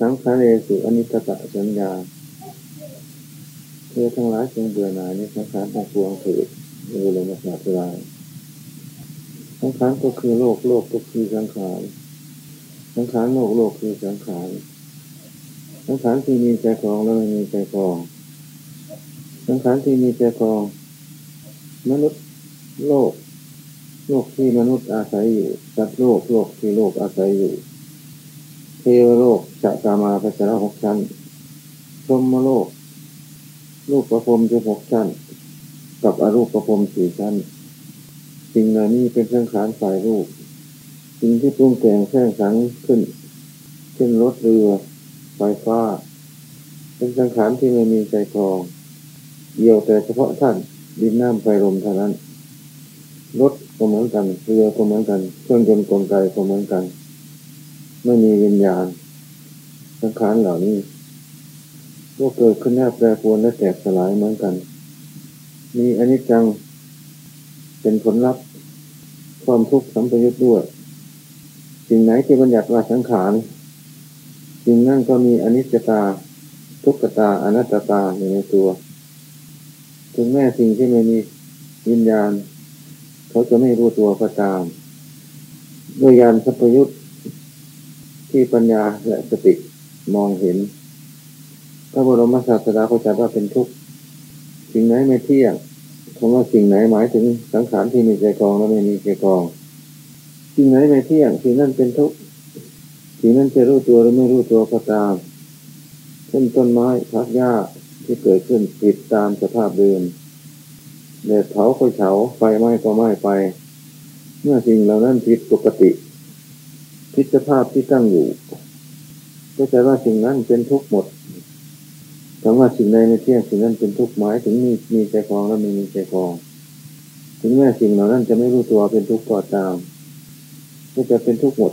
สังขารเรสุอนิจจตสัญญาเพื่อทั้งหลายจงเบื่อหน่ายในสังขารทั้งปวงเถิดในบรมศาสดาสังขารก็คือโลกโลกก็คือสังขารสังขารโลกโลกคือสังขารสังขารที่มีใจครองแล้วไม่มีใจครอง สังขารที่มีใจครอง มนุษย์โลก โลกที่มนุษย์อาศัยอยู่สัตว์โลกโลกที่โลกอาศัยอยู่ เทวโลก จะตามาพัชรหกชั้นพรมโลกลูกประพรมจะหกชั้น กับอรูปประพรมสี่ชั้น สิ่งเหล่านี้เป็นสังขารฝ่ายรูป สิ่งที่ปรุงแต่งแท่งสังขึ้น เช่นรถเรือ ไฟฟ้า เป็นสังขารที่ไม่มีใจครองเดียวแต่เฉพาะท่านดินน้ำไฟลมเท่านั้น รถก็เหมือนกัน เรือก็เหมือนกัน เครื่องยนต์กลไกก็เหมือนกัน ไม่มีวิญญาณ สังขารเหล่านี้ก็เกิดขึ้นแนบแปรปรวนและแตกสลายเหมือนกัน มีอนิจจังเป็นผลลัพธ์ ความทุกข์สัมปยุทธ์ด้วย สิ่งไหนที่บัญญัติว่าสังขารสิ่งนั้นก็มีอนิจจตา ทุกขตาอนัตตาอยู่ในตัว ถึงแม้สิ่งที่ไม่มีวิญญาณ เขาจะไม่รู้ตัวก็ตาม ด้วยยานสัพยุตที่ปัญญาและสติ มองเห็น พระบรมศาสดาเขาจัดว่าเป็นทุกข์สิ่งไหนไม่เที่ยงคำว่าสิ่งไหนหมายถึงสังขารที่มีใจกองและไม่มีใจกอง สิ่งไหนไม่เที่ยงสิ่งนั้นเป็นทุกข์สิ่งนั้นจะรู้ตัวหรือไม่รู้ตัวก็ตามเช่นต้นไม้พักหญ้าที่เกิดขึ้นติดตามสภาพเดิมแดดเผาก็เฉาไฟไหม้ก็ไหม้ไป เมื่อสิ่งเหล่านั้นผิดปกติ พิสภาพที่ตั้งอยู่ ก็จะว่าสิ่งนั้นเป็นทุกข์หมดคำว่าสิ่งใดไม่เที่ยงสิ่งนั้นเป็นทุกข์หมายถึงมีมีใจคลองและไม่มีใจคลอง ถึงแม้สิ่งเหล่านั้นจะไม่รู้ตัวเป็นทุกข์ก็ตามก็จะเป็นทุกข์หมด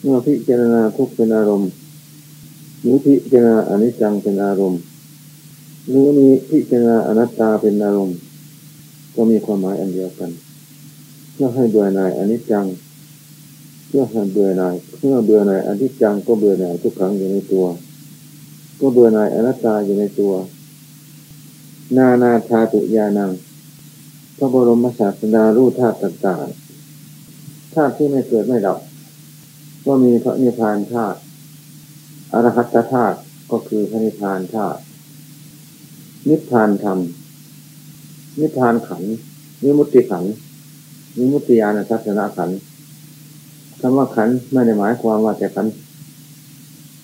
เมื่อพิจารณาทุกข์เป็นอารมณ์หรือพิจารณาอนิจจังเป็นอารมณ์หรือมีพิจารณาอนัตตาเป็นอารมณ์ ก็มีความหมายอันเดียวกันเพื่อให้เบื่อหน่ายอนิจจัง เพื่อให้เบื่อหน่ายเพื่อเบื่อหน่ายอนิจจังก็เบื่อหน่ายทุกครั้งอยู่ในตัว ก็เบื่อหน่ายอนัตตาอยู่ในตัว นานาธาตุยานังพระบรมศาสดารู้ธาตุต่างๆธาตุที่ไม่เกิดไม่ดับก็มีพระนิพพานธาตุอรหัตธาตุก็คือพระนิพพานธาตุนิพพานธรรม นิพพานขันนิมุติขันนิมุติญาณทัศนขันธ์ คำว่าขันไม่ได้หมายความว่าแต่ขัน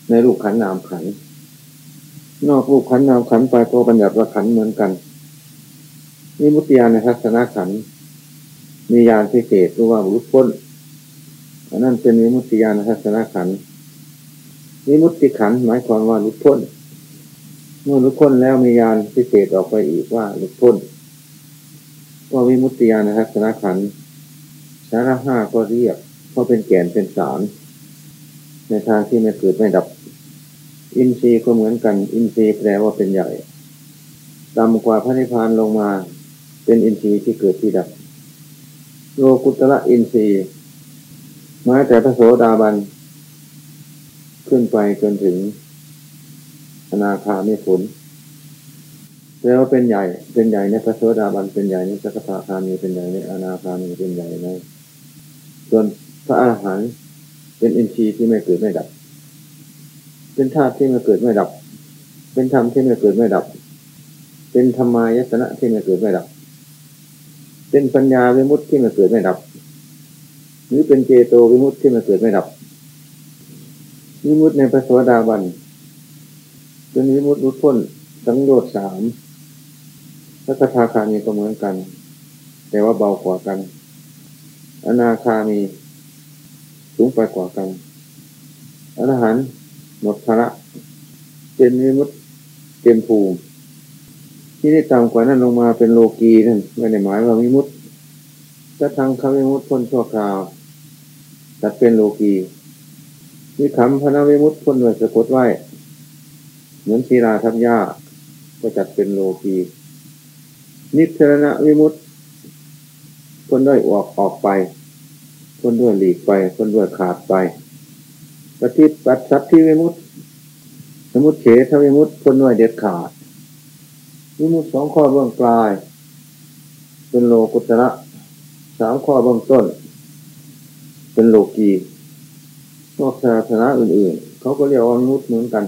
ในรูปขันนามขัน นอกรูปขันนามขันไปก็บัญญัติว่าขันเหมือนกันนิมุติญาณทัศนขันมีญาณพิเศษรู้ว่าบุรุษพ้นอันนั้นเป็นนิมุติญาณทัศนขันนิมุติขันหมายความว่าลุดพ้น เมื่อลุดพ้นแล้วมียานพิเศษออกไปอีกว่าลุดพ้นว่าวิมุตติยานทัศนขันสาระห้าก็เรียก เพราะเป็นแก่นเป็นสารในทางที่ไม่เกิดไม่ดับ อินทรีย์ก็เหมือนกัน อินทรีย์แปลว่าเป็นใหญ่ต่ำกว่าพระนิพพานลงมา เป็นอินทรีย์ที่เกิดที่ดับ โลกุตระอินทรีย์มาแต่พระโสดาบัน ขึ้นไปจนถึงอนาคามีผลแปล้วเป็นใหญ่ เป็นใหญ่ในพระโสดาบัน เป็นใหญ่ในสักทาคามี เป็นใหญ่ในอนาคามี เป็นใหญ่ในส่วน พระอาหารเป็นอินทรีย์ที่ไม่เกิดไม่ดับ เป็นธาตุที่ไม่เกิดไม่ดับ เป็นธรรมที่ไม่เกิดไม่ดับ เป็นธรรมายตนะที่ไม่เกิดไม่ดับ เป็นปัญญาวิมุตติที่ไม่เกิดไม่ดับ หรือเป็นเจโตวิมุตติที่ไม่เกิดไม่ดับ วิมุตในพระสวสดาบันเป็นวิมุตรุดพ้นสังโยชน์สามพระคาคามีก็เหมือนกัน แต่ว่าเบากว่ากัน อนาคามี สูงไปกว่ากันอรหันต์หมดภาระเป็นวิมุตเต็มภูมิที่ได้ต่ำกว่านั้นลงมาเป็นโลกีนั่นไม่ได้หมายว่าวิมุตถ้าทางคำวิมุตพ้นชั่วคราวตัดเป็นโลกีวิคำพระนวิมุตพ้นด้วยสะกดไว้ เหมือนศีราทับยาก็จัดเป็นโลกีนิสรณวิมุตพ้นด้วยออกออกไป พ้นด้วยหลีกไปพ้นด้วยขาดไปปฏิบัติสัตที่วิมุตสมุติเฉทวิมุตคนหน่วยเด็ดขาด วิมุตสองข้อเบื้องปลาย เป็นโลกุตระสามข้อเบื้องต้น เป็นโลกีนอกศาสนาอื่น ๆ เขาก็เรียกว่าวิมุตเหมือนกัน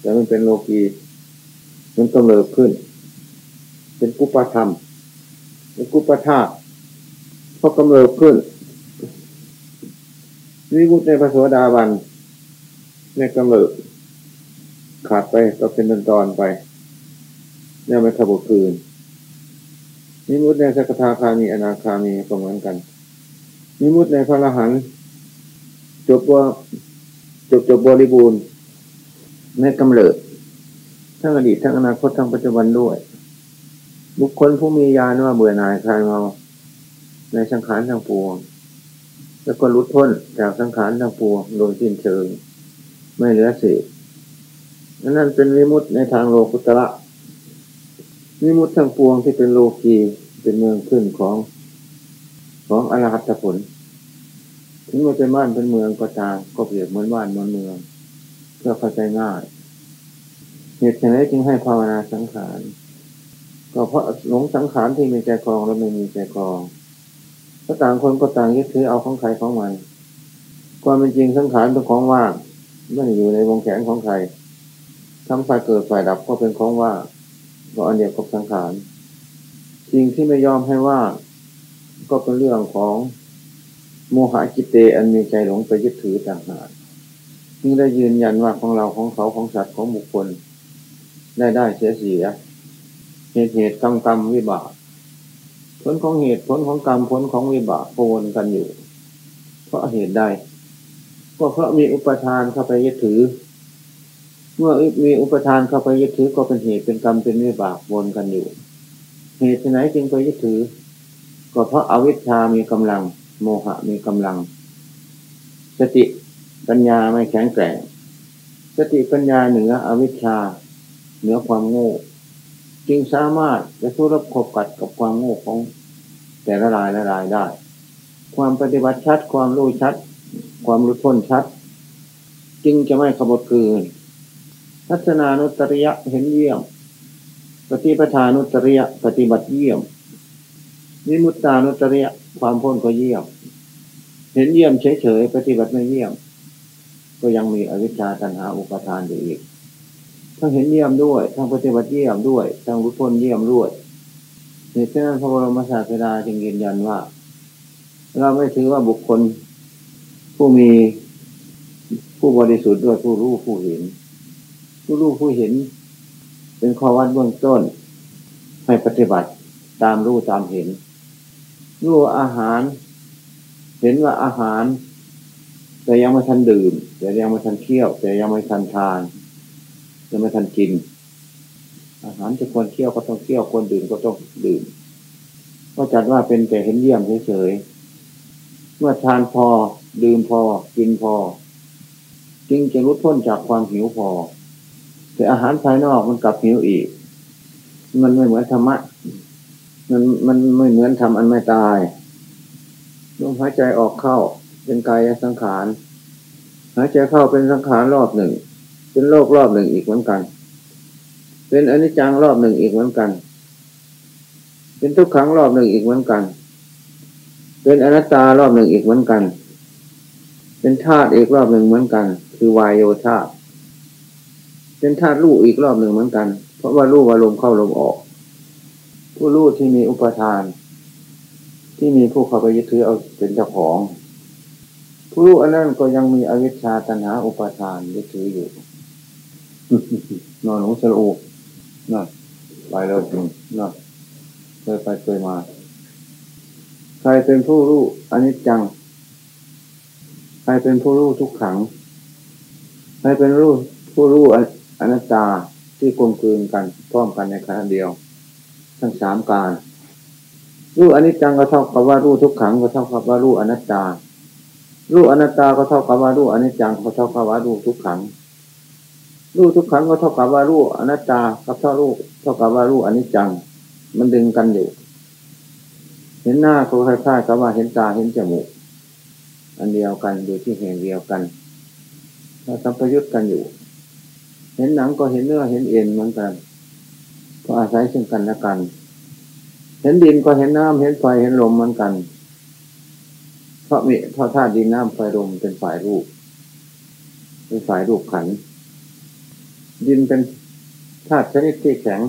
แต่มันเป็นโลกีมันกำเริบขึ้น เป็นกุปธรรมเป็นกุปธาตุพอกำเริบขึ้น วิมุตในพระโสดาบันในกำเริบขาดไปก็เป็นตอนตอนไปเนี่ยไม่ขบคืนนิมุตในสกทาคามีอนาคามีก็เหมือนกันนิมุตในพระรหันจบว่าจบจบบริบูรณ์ในกำเริบทั้งอดีตทั้งอนาคตทั้งปัจจุบันด้วย บุคคลผู้มีญาณว่าเบื่อหน่ายคลายเมาในสังขารทั้งปวง แล้วก็ลุดพ้นจากสังขารทั้งปวงโดยสิ้นเชิง ไม่เหลือเศษนั่นเป็นวิมุตในทางโลกุตระวิมุตทั้งปวงที่เป็นโลกีเป็นเมืองขึ้นของ ของอรหัตผล ถึงมันเป็นบ้านเป็นเมืองก็ตามก็เปรียบเหมือนบ้านเหมือนเมือง เพื่อเข้าใจง่ายเหตุฉะนั้นจึงให้ภาวนาสังขาร ก็เพราะหลงสังขารที่มีใจครองและไม่มีใจครอง ถ้าต่างคนก็ต่างยึดถือเอาของใครของมัน ความเป็นจริงสังขารเป็นของว่างไม่อยู่ในวงแขนของใครทำไฟเกิดไฟดับก็เป็นของว่างก็อันเดียวกับสังขารสิ่งที่ไม่ยอมให้ว่าก็เป็นเรื่องของโมหะกิเตอันมีใจหลงไปยึดถือต่างหากจึงได้ยืนยันว่าของเราของเขาของสัตว์ของบุคคล ได้ได้เสียเสียเหตุเหตุกรรมกรรมวิบาก ลของเหตุผลของกรรมผลของวิบากโวนกันอยู่ เพราะเหตุใดก็เพราะมีอุปทานเข้าไปยึดถือ เมื่อมีอุปทานเข้าไปยึดถือก็เป็นเหตุเป็นกรรมเป็นวิบากวนกันอยู่ เหตุไหนจึงไปยึดถือ ก็เพราะอาวิชชามีกำลัง โมหะมีกำลัง สติปัญญาไม่แข็งแกร่งสติปัญญาเหนืออวิชชา เหนือความโง่ จึงสามารถจะสู้รับขบกัดกับความโง่ของ แต่ละรายละรายได้ ความปฏิบัติชัด ความรู้ชัด ความรู้พ้นชัด จึงจะไม่ขบคืนทัศนานุตริยะเห็นเยี่ยม ปฏิปทานุตริยะปฏิบัติเยี่ยมนิมุตตานุตริยะความพ้นก็เยี่ยม เห็นเยี่ยมเฉยๆปฏิบัติไม่เยี่ยม ก็ยังมีอวิชชาตัณหาอุปทานอยู่อีกทั้งเห็นเยี่ยมด้วยทั้งปฏิบัติเยี่ยมด้วยทั้งรู้พ้นเยี่ยมด้วย เหตุฉะนั้นพระบรมศาสดาจึงยืนยันว่า เราไม่ถือว่าบุคคลผู้มีผู้บริสุทธิ์ด้วยผู้รู้ผู้เห็น ผู้รู้ผู้เห็น เป็นข้อวัดเบื้องต้น ให้ปฏิบัติตามรู้ตามเห็น รู้อาหาร เห็นว่าอาหาร แต่ยังไม่ทันดื่มแต่ยังไม่ทันเคี่ยว แต่ยังไม่ทันทานจะไม่ทันกิน อาหารจะควรเคี่ยวก็ต้องเคี่ยวควรดื่มก็ต้องดื่มก็จัดว่าเป็นแต่เห็นเยี่ยมเฉยๆเมื่อทานพอดื่มพอกินพอ จึงจะรุดพ้นจากความหิวพอ แต่อาหารภายนอกมันกลับหิวอีก มันไม่เหมือนธรรมะมันมันไม่เหมือนทำอันไม่ตายลมหายใจออกเข้าเป็นกายสังขารหายใจเข้าเป็นสังขารรอบหนึ่ง เป็นโลกรอบหนึ่งอีกเหมือนกัน เป็นอนิจจังรอบหนึ่งอีกเหมือนกัน เป็นทุกขังรอบหนึ่งอีกเหมือนกัน เป็นอนัตตารอบหนึ่งอีกเหมือนกัน เป็นธาตุอีกรอบหนึ่งเหมือนกัน คือวายโยธาเป็นธาตุรูอีกรอบหนึ่งเหมือนกัน เพราะว่ารูว่าลมเข้าลมออก ผู้รูที่มีอุปทาน ที่มีผู้เข้าไปยึดถือเอาเป็นเจ้าของ ผู้รู้อันนั้นก็ยังมีอวิชชาตัณหาอุปทานยึดถืออยู่นอนหนูสลู น่ะไปแล้วจริงน่ะเคยไปเคยมา ใครเป็นผู้รู้อันนี้จัง ใครเป็นผู้รู้ทุกขัง ใครเป็นรู้ผู้รู้อนัตตาที่กลมกลืนกันพร้อมกันในขณะเดียว ทั้งสามการรู้อนิจจังก็เท่ากับว่ารู้ทุกขังก็เท่ากับว่ารู้อนัตตา รู้อนัตตาก็เท่ากับว่ารู้อนิจจังก็เท่ากับว่ารู้ทุกขัง รู้ทุกครั้งก็เท่ากับว่ารู้อนัตตากับเท่ารู้เท่ากับว่ารู้อนิจจัง มันดึงกันอยู่ เห็นหน้าก็คล้ายๆกับว่าเห็นตาเห็นจมูก อันเดียวกันอยู่ที่แห่งเดียวกันสัมพยุตกันอยู่ เห็นหนังก็เห็นเนื้อเห็นเอ็นเหมือนกัน ก็อาศัยซึ่งกันและกัน เห็นดินก็เห็นน้ำเห็นไฟเห็นลมเหมือนกัน เพราะมีเพราะธาตุดินน้ำไฟลมเป็นฝ่ายรูปเป็นฝ่ายรูปขัน ดินเป็นธาตุชนิดที่แข็ง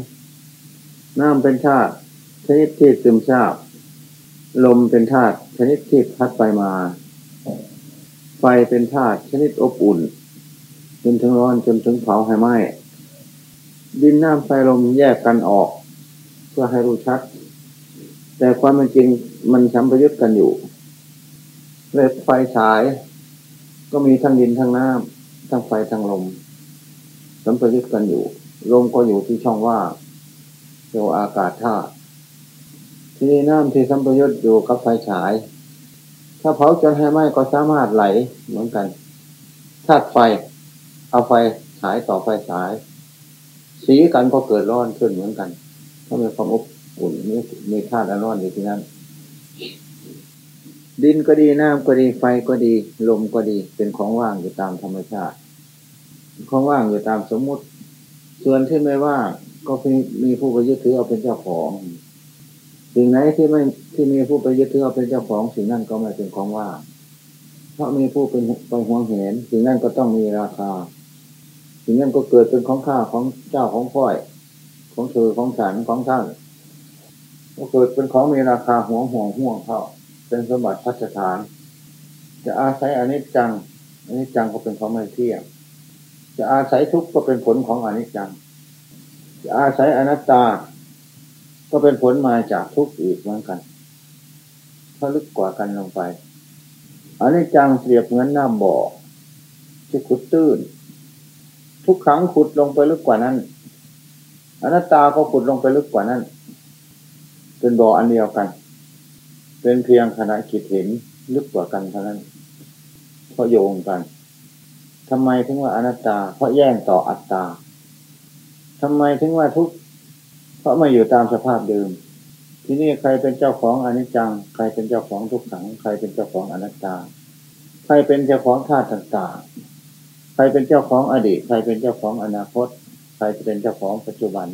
น้ำเป็นธาตุชนิดที่ซึมซาบ ลมเป็นธาตุชนิดที่พัดไปมา ไฟเป็นธาตุชนิดอบอุ่น จนถึงร้อนจนถึงเผาให้ไหม้ดินน้ำไฟลมแยกกันออก เพื่อให้รู้ชัด แต่ความเป็นจริงมันสัมพยุตกันอยู่เลยไฟฉาย ก็มีทั้งดินทั้งน้ำทั้งไฟทั้งลม สัมพยุตกันอยู่ ลมก็อยู่ที่ช่องว่างเรียกว่าอากาศธาตุทีนี้น้ำที่สัมพยุตอยู่กับไฟฉาย ถ้าเผาจนให้ไหม้ก็สามารถไหลเหมือนกันธาตุไฟ เอาไฟฉายต่อไฟฉาย สีกันก็เกิดร้อนขึ้นเหมือนกัน ถ้ามีความอบอุ่นมีมีธาตุร้อนอยู่ที่นั่นดินก็ดีน้ำก็ดีไฟก็ดี ลมก็ดีเป็นของว่างอยู่ตามธรรมชาติ ของว่างอยู่ตามสมมุติ ส่วนที่ไม่ว่างก็มีผู้ไปยึดถือเอาเป็นเจ้าของ สิ่งไหนที่ไม่ที่มีผู้ไปยึดถือเอาเป็นเจ้าของ สิ่งนั้นก็ไม่เป็นของว่าง เพราะมีผู้เป็นไปห่วงเห็น สิ่งนั้นก็ต้องมีราคา สิ่งนั้นก็เกิดเป็นของข้าของเจ้าของพ่อย ของเธอของฉันของท่านก็เกิดเป็นของมีราคาห่วงห่วงห่วงเข้าเป็นสมบัติพัฒฐาน จะอาศัยอนิจจังอนิจจังก็เป็นของไม่เที่ยง จะอาศัยทุกข์ก็เป็นผลของอนิจจัง จะอาศัยอนัตตา ก็เป็นผลมาจากทุกข์อีกเหมือนกันถ้าลึกกว่ากันลงไปอนิจจังเปรียบเหมือนน้ำบ่อที่ขุดตื้น ทุกครั้งขุดลงไปลึกกว่านั้นอนัตตาก็ขุดลงไปลึกกว่านั้น เป็นบ่ออันเดียวกัน เป็นเพียงขณะคิดเห็นลึกกว่ากันเท่านั้นเพราะโยงกัน ทำไมถึงว่าอนัตตา เพราะแย่งต่ออัตตาทำไมถึงว่าทุกข์เพราะไม่อยู่ตามสภาพเดิม ที่นี่ใครเป็นเจ้าของอนิจจัง ใครเป็นเจ้าของทุกขัง ใครเป็นเจ้าของอนัตตา ใครเป็นเจ้าของธาตุต่างๆ ใครเป็นเจ้าของอดีต ใครเป็นเจ้าของอนาคต ใครเป็นเจ้าของปัจจุบัน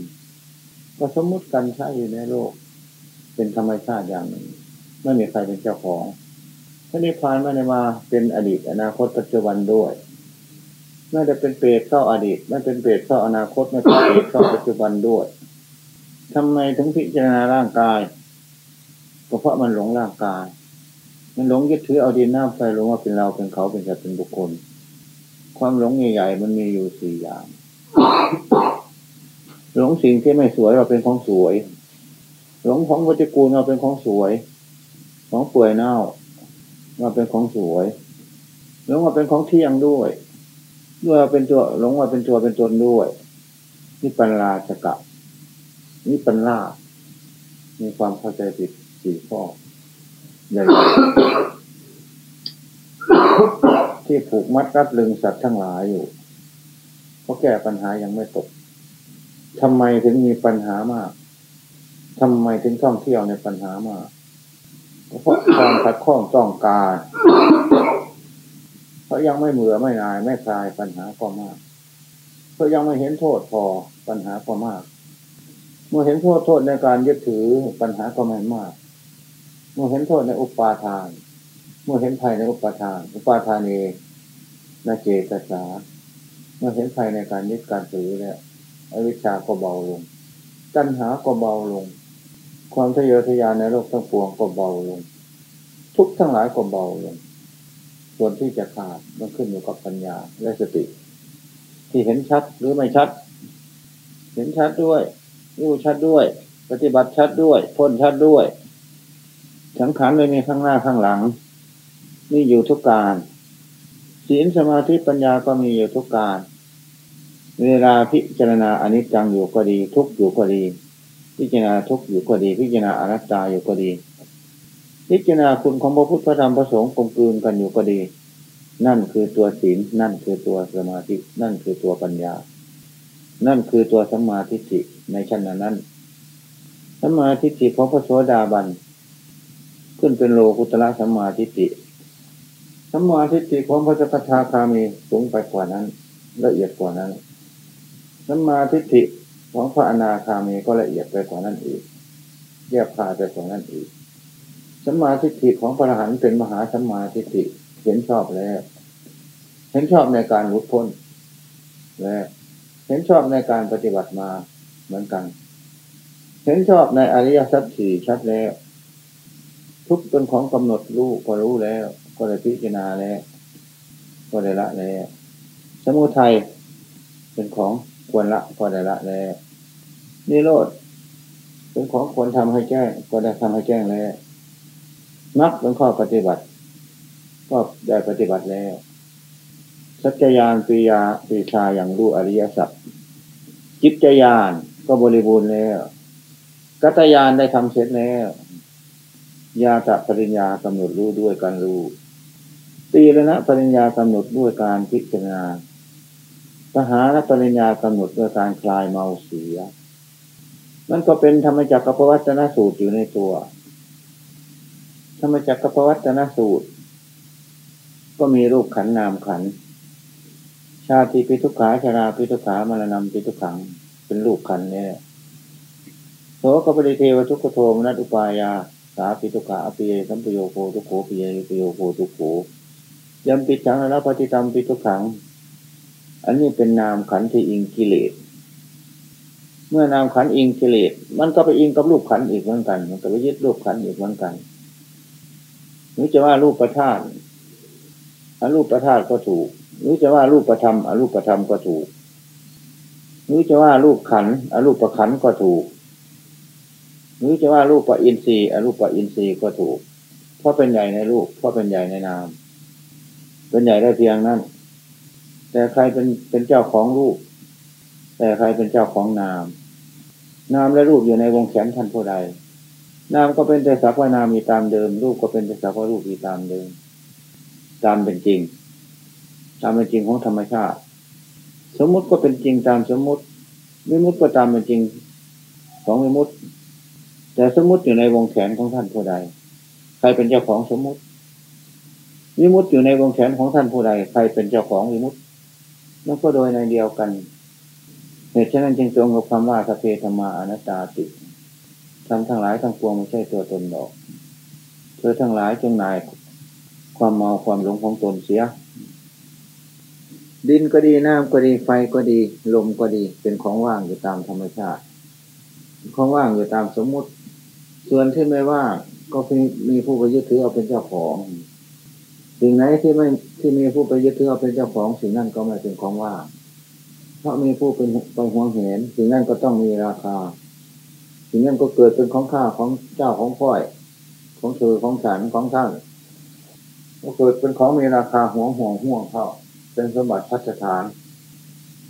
ก็สมมุติกันใช้อยู่ในโลก เป็นธรรมชาติอย่างหนึ่ง ไม่มีใครเป็นเจ้าของพระนิพพานไม่ได้มาเป็นอดีตอนาคตปัจจุบันด้วย ไม่ได้เป็นเปรตเข้าอดีต ไม่เป็นเปรตเข้าอนาคต ไม่เป็นเปรตเข้าปัจจุบันด้วยทำไมถึงพิจารณาร่างกายก็เพราะมันหลงร่างกาย มันหลงยึดถือเอาดินน้ำไฟลงว่าเป็นเราเป็นเขาเป็นสัตว์เป็นบุคคล ความหลงใหญ่ๆมันมีอยู่สี่อย่าง หลงสิ่งที่ไม่สวยว่าเป็นของสวย หลงของวัตถุกูลว่าเป็นของสวย ของเปื่อยเน่าว่าเป็นของสวยหลงว่าเป็นของเที่ยงด้วย ด้วยเป็นตัวหลงว่าเป็นตัวเป็นตนด้วยนี่ปัญลาสกะนี่ปัญลามีความเข้าใจผิดสี่ข้อใหญ่ที่ผูกมัดรัดลึงสัตว์ทั้งหลายอยู่เพราะแก้ปัญหายังไม่ตกทำไมถึงมีปัญหามากทำไมถึงท่องเที่ยวในปัญหามากเพราะความขัดข้องต้องการ เพราะยังไม่เมื่อไม่นายไม่คลายปัญหาก็มาก เพราะยังไม่เห็นโทษพอปัญหาก็มาก เมื่อเห็นโทษโทษในการยึดถือปัญหาก็ไม่มาก เมื่อเห็นโทษในอุปาทาน เมื่อเห็นภัยในอุปาทาน อุปาทานเอนาเจตสาเมื่อเห็นภัยในการยึดการถือเนี่ยอวิชชาก็เบาลง ตัณหาก็เบาลง ความทะเยอทะยานในโลกทั้งปวงก็เบาลง ทุกทั้งหลายก็เบาลง ส่วนที่จะขาดมันขึ้นอยู่กับปัญญาและสติ ที่เห็นชัดหรือไม่ชัด เห็นชัดด้วยรู้ชัดด้วย ปฏิบัติชัดด้วย พ้นชัดด้วยสังขารไม่มีข้างหน้าข้างหลังมีอยู่ทุกการศีลสมาธิปัญญาก็มีอยู่ทุกการ เวลาพิจารณาอนิจจังอยู่ก็ดี ทุกอยู่ก็ดี พิจารณาทุกอยู่ก็ดี พิจารณาอนัตตาอยู่ก็ดี พิจารณาคุณของพระพุทธธรรมพระสงฆ์กลมกลืนกันอยู่ก็ดี นั่นคือตัวศีล นั่นคือตัวสมาธิ นั่นคือตัวปัญญา นั่นคือตัวสัมมาทิฏฐิในชั้นนั้นสัมมาทิฏฐิของพระโสดาบัน ขึ้นเป็นโลกุตละสัมมาทิฏฐิสัมมาทิฏฐิของพระจักทาคามีสูงไปกว่านั้น ละเอียดกว่านั้นสัมมาทิฏฐิของพระอนาคามีก็ละเอียดไปกว่านั้นอีกแยกพาไปกว่านั้นอีก สัมมาทิฏฐิของพระอรหันต์เป็นมหาสัมมาทิฏฐิเห็นชอบแล้ว เห็นชอบในการหุดพ้นและเห็นชอบในการปฏิบัติมาเหมือนกัน เห็นชอบในอริยสัจสี่ชัดแล้ว ทุกเป็นของกำหนดรู้ก็รู้แล้ว ก็ได้พิจารณาแล้ว ก็ได้ละแล้ว สมุทัยเป็นของควรละก็ได้ละแล้วนิโรธเป็นของควรทำให้แจ้งก็ได้ทำให้แจ้งแล้ว นักเป็นข้อปฏิบัติ ก็ได้ปฏิบัติแล้ว สัจญานปียาปีชาอย่างรู้อริยสัจจิตญาณก็บริบูรณ์แล้วกัตยานได้ทำเสร็จแล้วยาจะปริญญากำหนดรู้ด้วยการรู้ตีรณะปริญญากำหนดด้วยการพิจารณาปหานปริญญากำหนดด้วยการคลายเมาเสีย มันก็เป็นธรรมจักรปวัตนสูตรอยู่ในตัว รรมจักรปวัตนสูตร ก็มีรูปขันนามขัน ชาติปิทุขาชาราปิทุขามรณะปิทุขัง เป็นรูปขันเนี่ยโสกปริเทวทุกขโทมนัตุปายา สาปิทุขาอภิเยสัมปโยโคทุโขปิเยปโยโคทุโขยำปิดฉังแล้วปฏิตรมปิทุขัง อันนี้เป็นนามขันที่อิงกิเลสเมื่อนามขันอิงกิเลสมันก็ไปอิงกับรูปขันอีกเหมือนกัน มันก็ไปยึดรูปขันอีกเหมือนกัน นี่จะว่ารูปประธานอรูปประธานก็ถูก หรือจะว่ารูปประธรรมอรูปประธรรมก็ถูก หรือจะว่ารูปขันอรูปประขันก็ถูก หรือจะว่ารูปประอินทรีย์อรูปประอินทรีย์ก็ถูก เพราะเป็นใหญ่ในรูป เพราะเป็นใหญ่ในนาม เป็นใหญ่ได้เพียงนั้น แต่ใครเป็นเป็นเจ้าของรูป แต่ใครเป็นเจ้าของนาม นามและรูปอยู่ในวงแขนท่านผู้ใด นามก็เป็นแต่สักว่านามมีตามเดิม รูปก็เป็นแต่สักว่ารูปมีตามเดิม ตามเป็นจริง ตามเป็นจริงของธรรมชาติ สมมุติก็เป็นจริงตามสมมุติวิมุติก็ตามเป็นจริงของวิมุติแต่สมมุติอยู่ในวงแขนของท่านผู้ใด ใครเป็นเจ้าของสมมุติวิมุติอยู่ในวงแขนของท่านผู้ใด ใครเป็นเจ้าของวิมุตินั่นก็โดยในเดียวกันเหตุฉะนั้นจึงตรงกับคำว่าสเพธรรมาอนัตตาติ ทำทั้งหลายทั้งปวงไม่ใช่ตัวตนดอก เธอทั้งหลายจงนาย ความเมาความหลงของตนเสีย ดินก็ดีน้ำก็ดีไฟก็ดี ลมก็ดี เป็นของว่างอยู่ตามธรรมชาติ ของว่างอยู่ตามสมมุติ ส่วนที่ไม่ว่างก็มีผู้ไปยึดถือเอาเป็นเจ้าของสิ่งไหนที่ไม่ที่มีผู้ไปยึดถือเอาเป็นเจ้าของ สิ่งนั้นก็ไม่เป็นของว่างเพราะมีผู้เป็นไปห่วงเห็นสิ่งนั้นก็ต้องมีราคา สิ่งนั้นก็เกิดเป็นของข้าของเจ้าของพ่อย ของเธอของฉันของท่านก็เกิดเป็นของมีราคาห่วงห่วงห่วงเข้าเป็นสมบัติพัฒฐาน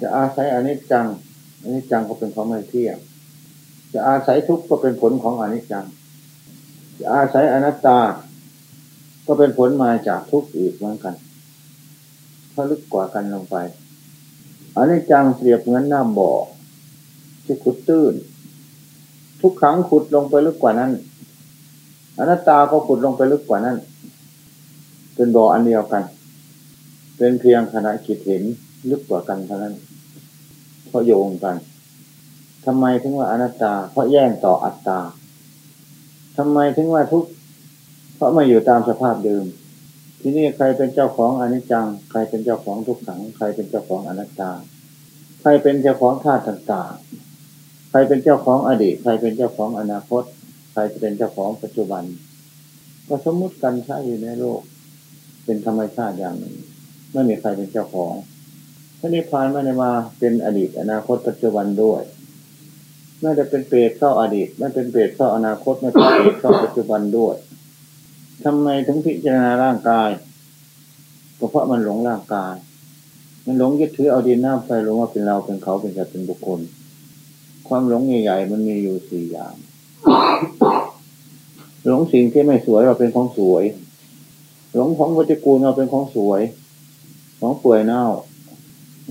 จะอาศัยอนิจจังอนิจจังก็เป็นของไม่เที่ยงจะอาศัยทุกข์ก็เป็นผลของอนิจจัง จะอาศัยอนัตตา ก็เป็นผลมาจากทุกข์อีกเหมือนกันถ้าลึกกว่ากันลงไปอนนี้จังเปรียบเหมือนน้ำบ่อที่ขุดตื้น ทุกครั้งขุดลงไปลึกกว่านั้นอนัตตาก็ขุดลงไปลึกกว่านั้น เป็นบ่ออันเดียวกัน เป็นเพียงขณะคิดเห็นลึกกว่ากันเท่านั้น เพราะโยงกันทำไมถึงว่าอนัตตา เพราะแย่งต่ออัตตาทำไมถึงว่าทุก เพราะมาอยู่ตามสภาพเดิม ที่นี่ใครเป็นเจ้าของอนิจจัง ใครเป็นเจ้าของทุกขัง ใครเป็นเจ้าของอนัตตา ใครเป็นเจ้าของธาตุต่างๆ รเป็นเจ้าของอดีต ใครเป็นเจ้าของอนาคต ใครจะเป็นเจ้าของปัจจุบัน ก็สมมุติกันใช้อยู่ในโลก เป็นธรรมชาติอย่างหนึ่ง ไม่มีใครเป็นเจ้าของพระนิพพานไม่ได้มาเป็นอดีต อนาคตปัจจุบันด้วยไม่ได้เป็นเปรตเข้าอดีต ไม่เป็นเปรตเข้าอนาคต ไม่เป็นเปรตเข้าปัจจุบันด้วยทำไมถึงพิจารณาร่างกายก็เพราะมันหลงร่างกาย มันหลงยึดถือเอาดินน้ำไฟหลงว่าเป็นเราเป็นเขาเป็นสัตว์เป็นบุคคล ความหลงใหญ่ๆมันมีอยู่สี่อย่าง หลงสิ่งที่ไม่สวยว่าเป็นของสวย หลงของวัตถุกูลว่าเป็นของสวย ของเปื่อยเน่า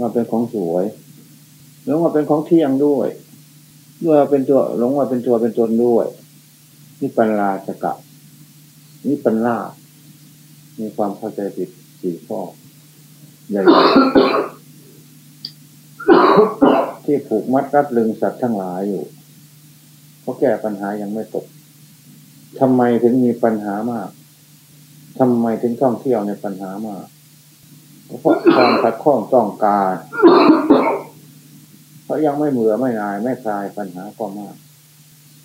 ว่าเป็นของสวย หลงว่าเป็นของเที่ยงด้วย ด้วยว่าเป็นตัวหลงว่าเป็นตัวเป็นตนด้วยนี่ปัญญาจะกะนี่ป็นล่ามีความเข้าใจผิดสี่ข้อใหญ่ ที่ผูกมัดรัดลึงสัตว์ทั้งหลายอยู่เพราะแก้ปัญหายังไม่ตกทำไมถึงมีปัญหามากทำไมถึงท่องเที่ยวในปัญหามากเพราะความขัดข้องต้องการเพราะยังไม่เมื่อไม่นายไม่คลายปัญหาก็มาก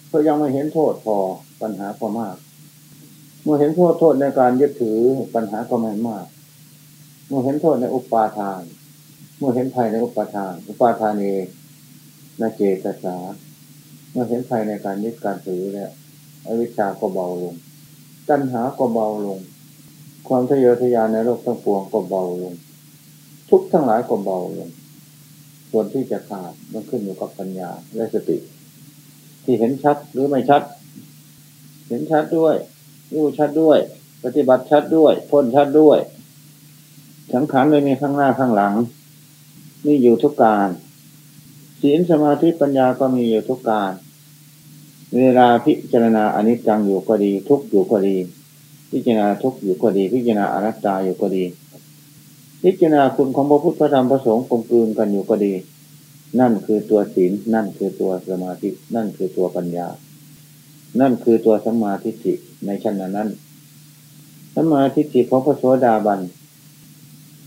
เพราะยังไม่เห็นโทษพอปัญหาก็มาก เมื่อเห็นโทษโทษในการยึดถือปัญหาก็ไม่มาก เมื่อเห็นโทษในอุปาทาน เมื่อเห็นภัยในอุปทาน อุปทานเองนาเจตสา เมื่อเห็นภัยในการยึดการถือแล้วอวิชชาก็เบาลง ตัณหาก็เบาลง ความทะเยอทะยานในโลกทั้งปวงก็เบาลง ทุกทั้งหลายก็เบาลง ส่วนที่จะขาดมันขึ้นอยู่กับปัญญาและสติ ที่เห็นชัดหรือไม่ชัด เห็นชัดด้วย รู้ชัดด้วย ปฏิบัติชัดด้วย พ้นชัดด้วย สังขารไม่มีข้างหน้าข้างหลัง นี่อยู่ทุกการ ศีลสมาธิปัญญาก็มีอยู่ทุกการ เวลาพิจารณาอนิจจังอยู่ก็ดี ทุกอยู่ก็ดี พิจารณาทุกอยู่ก็ดี พิจารณาอนัตตาอยู่ก็ดี พิจารณาคุณของพระพุทธธรรมพระสงฆ์กลมกลืนกันอยู่ก็ดี นั่นคือตัวศีลนั่นคือตัวสมาธิ นั่นคือตัวปัญญา นั่นคือตัวสัมมาทิฏฐิในชั้นนั้นสัมมาทิฏฐิของพระโสดาบัน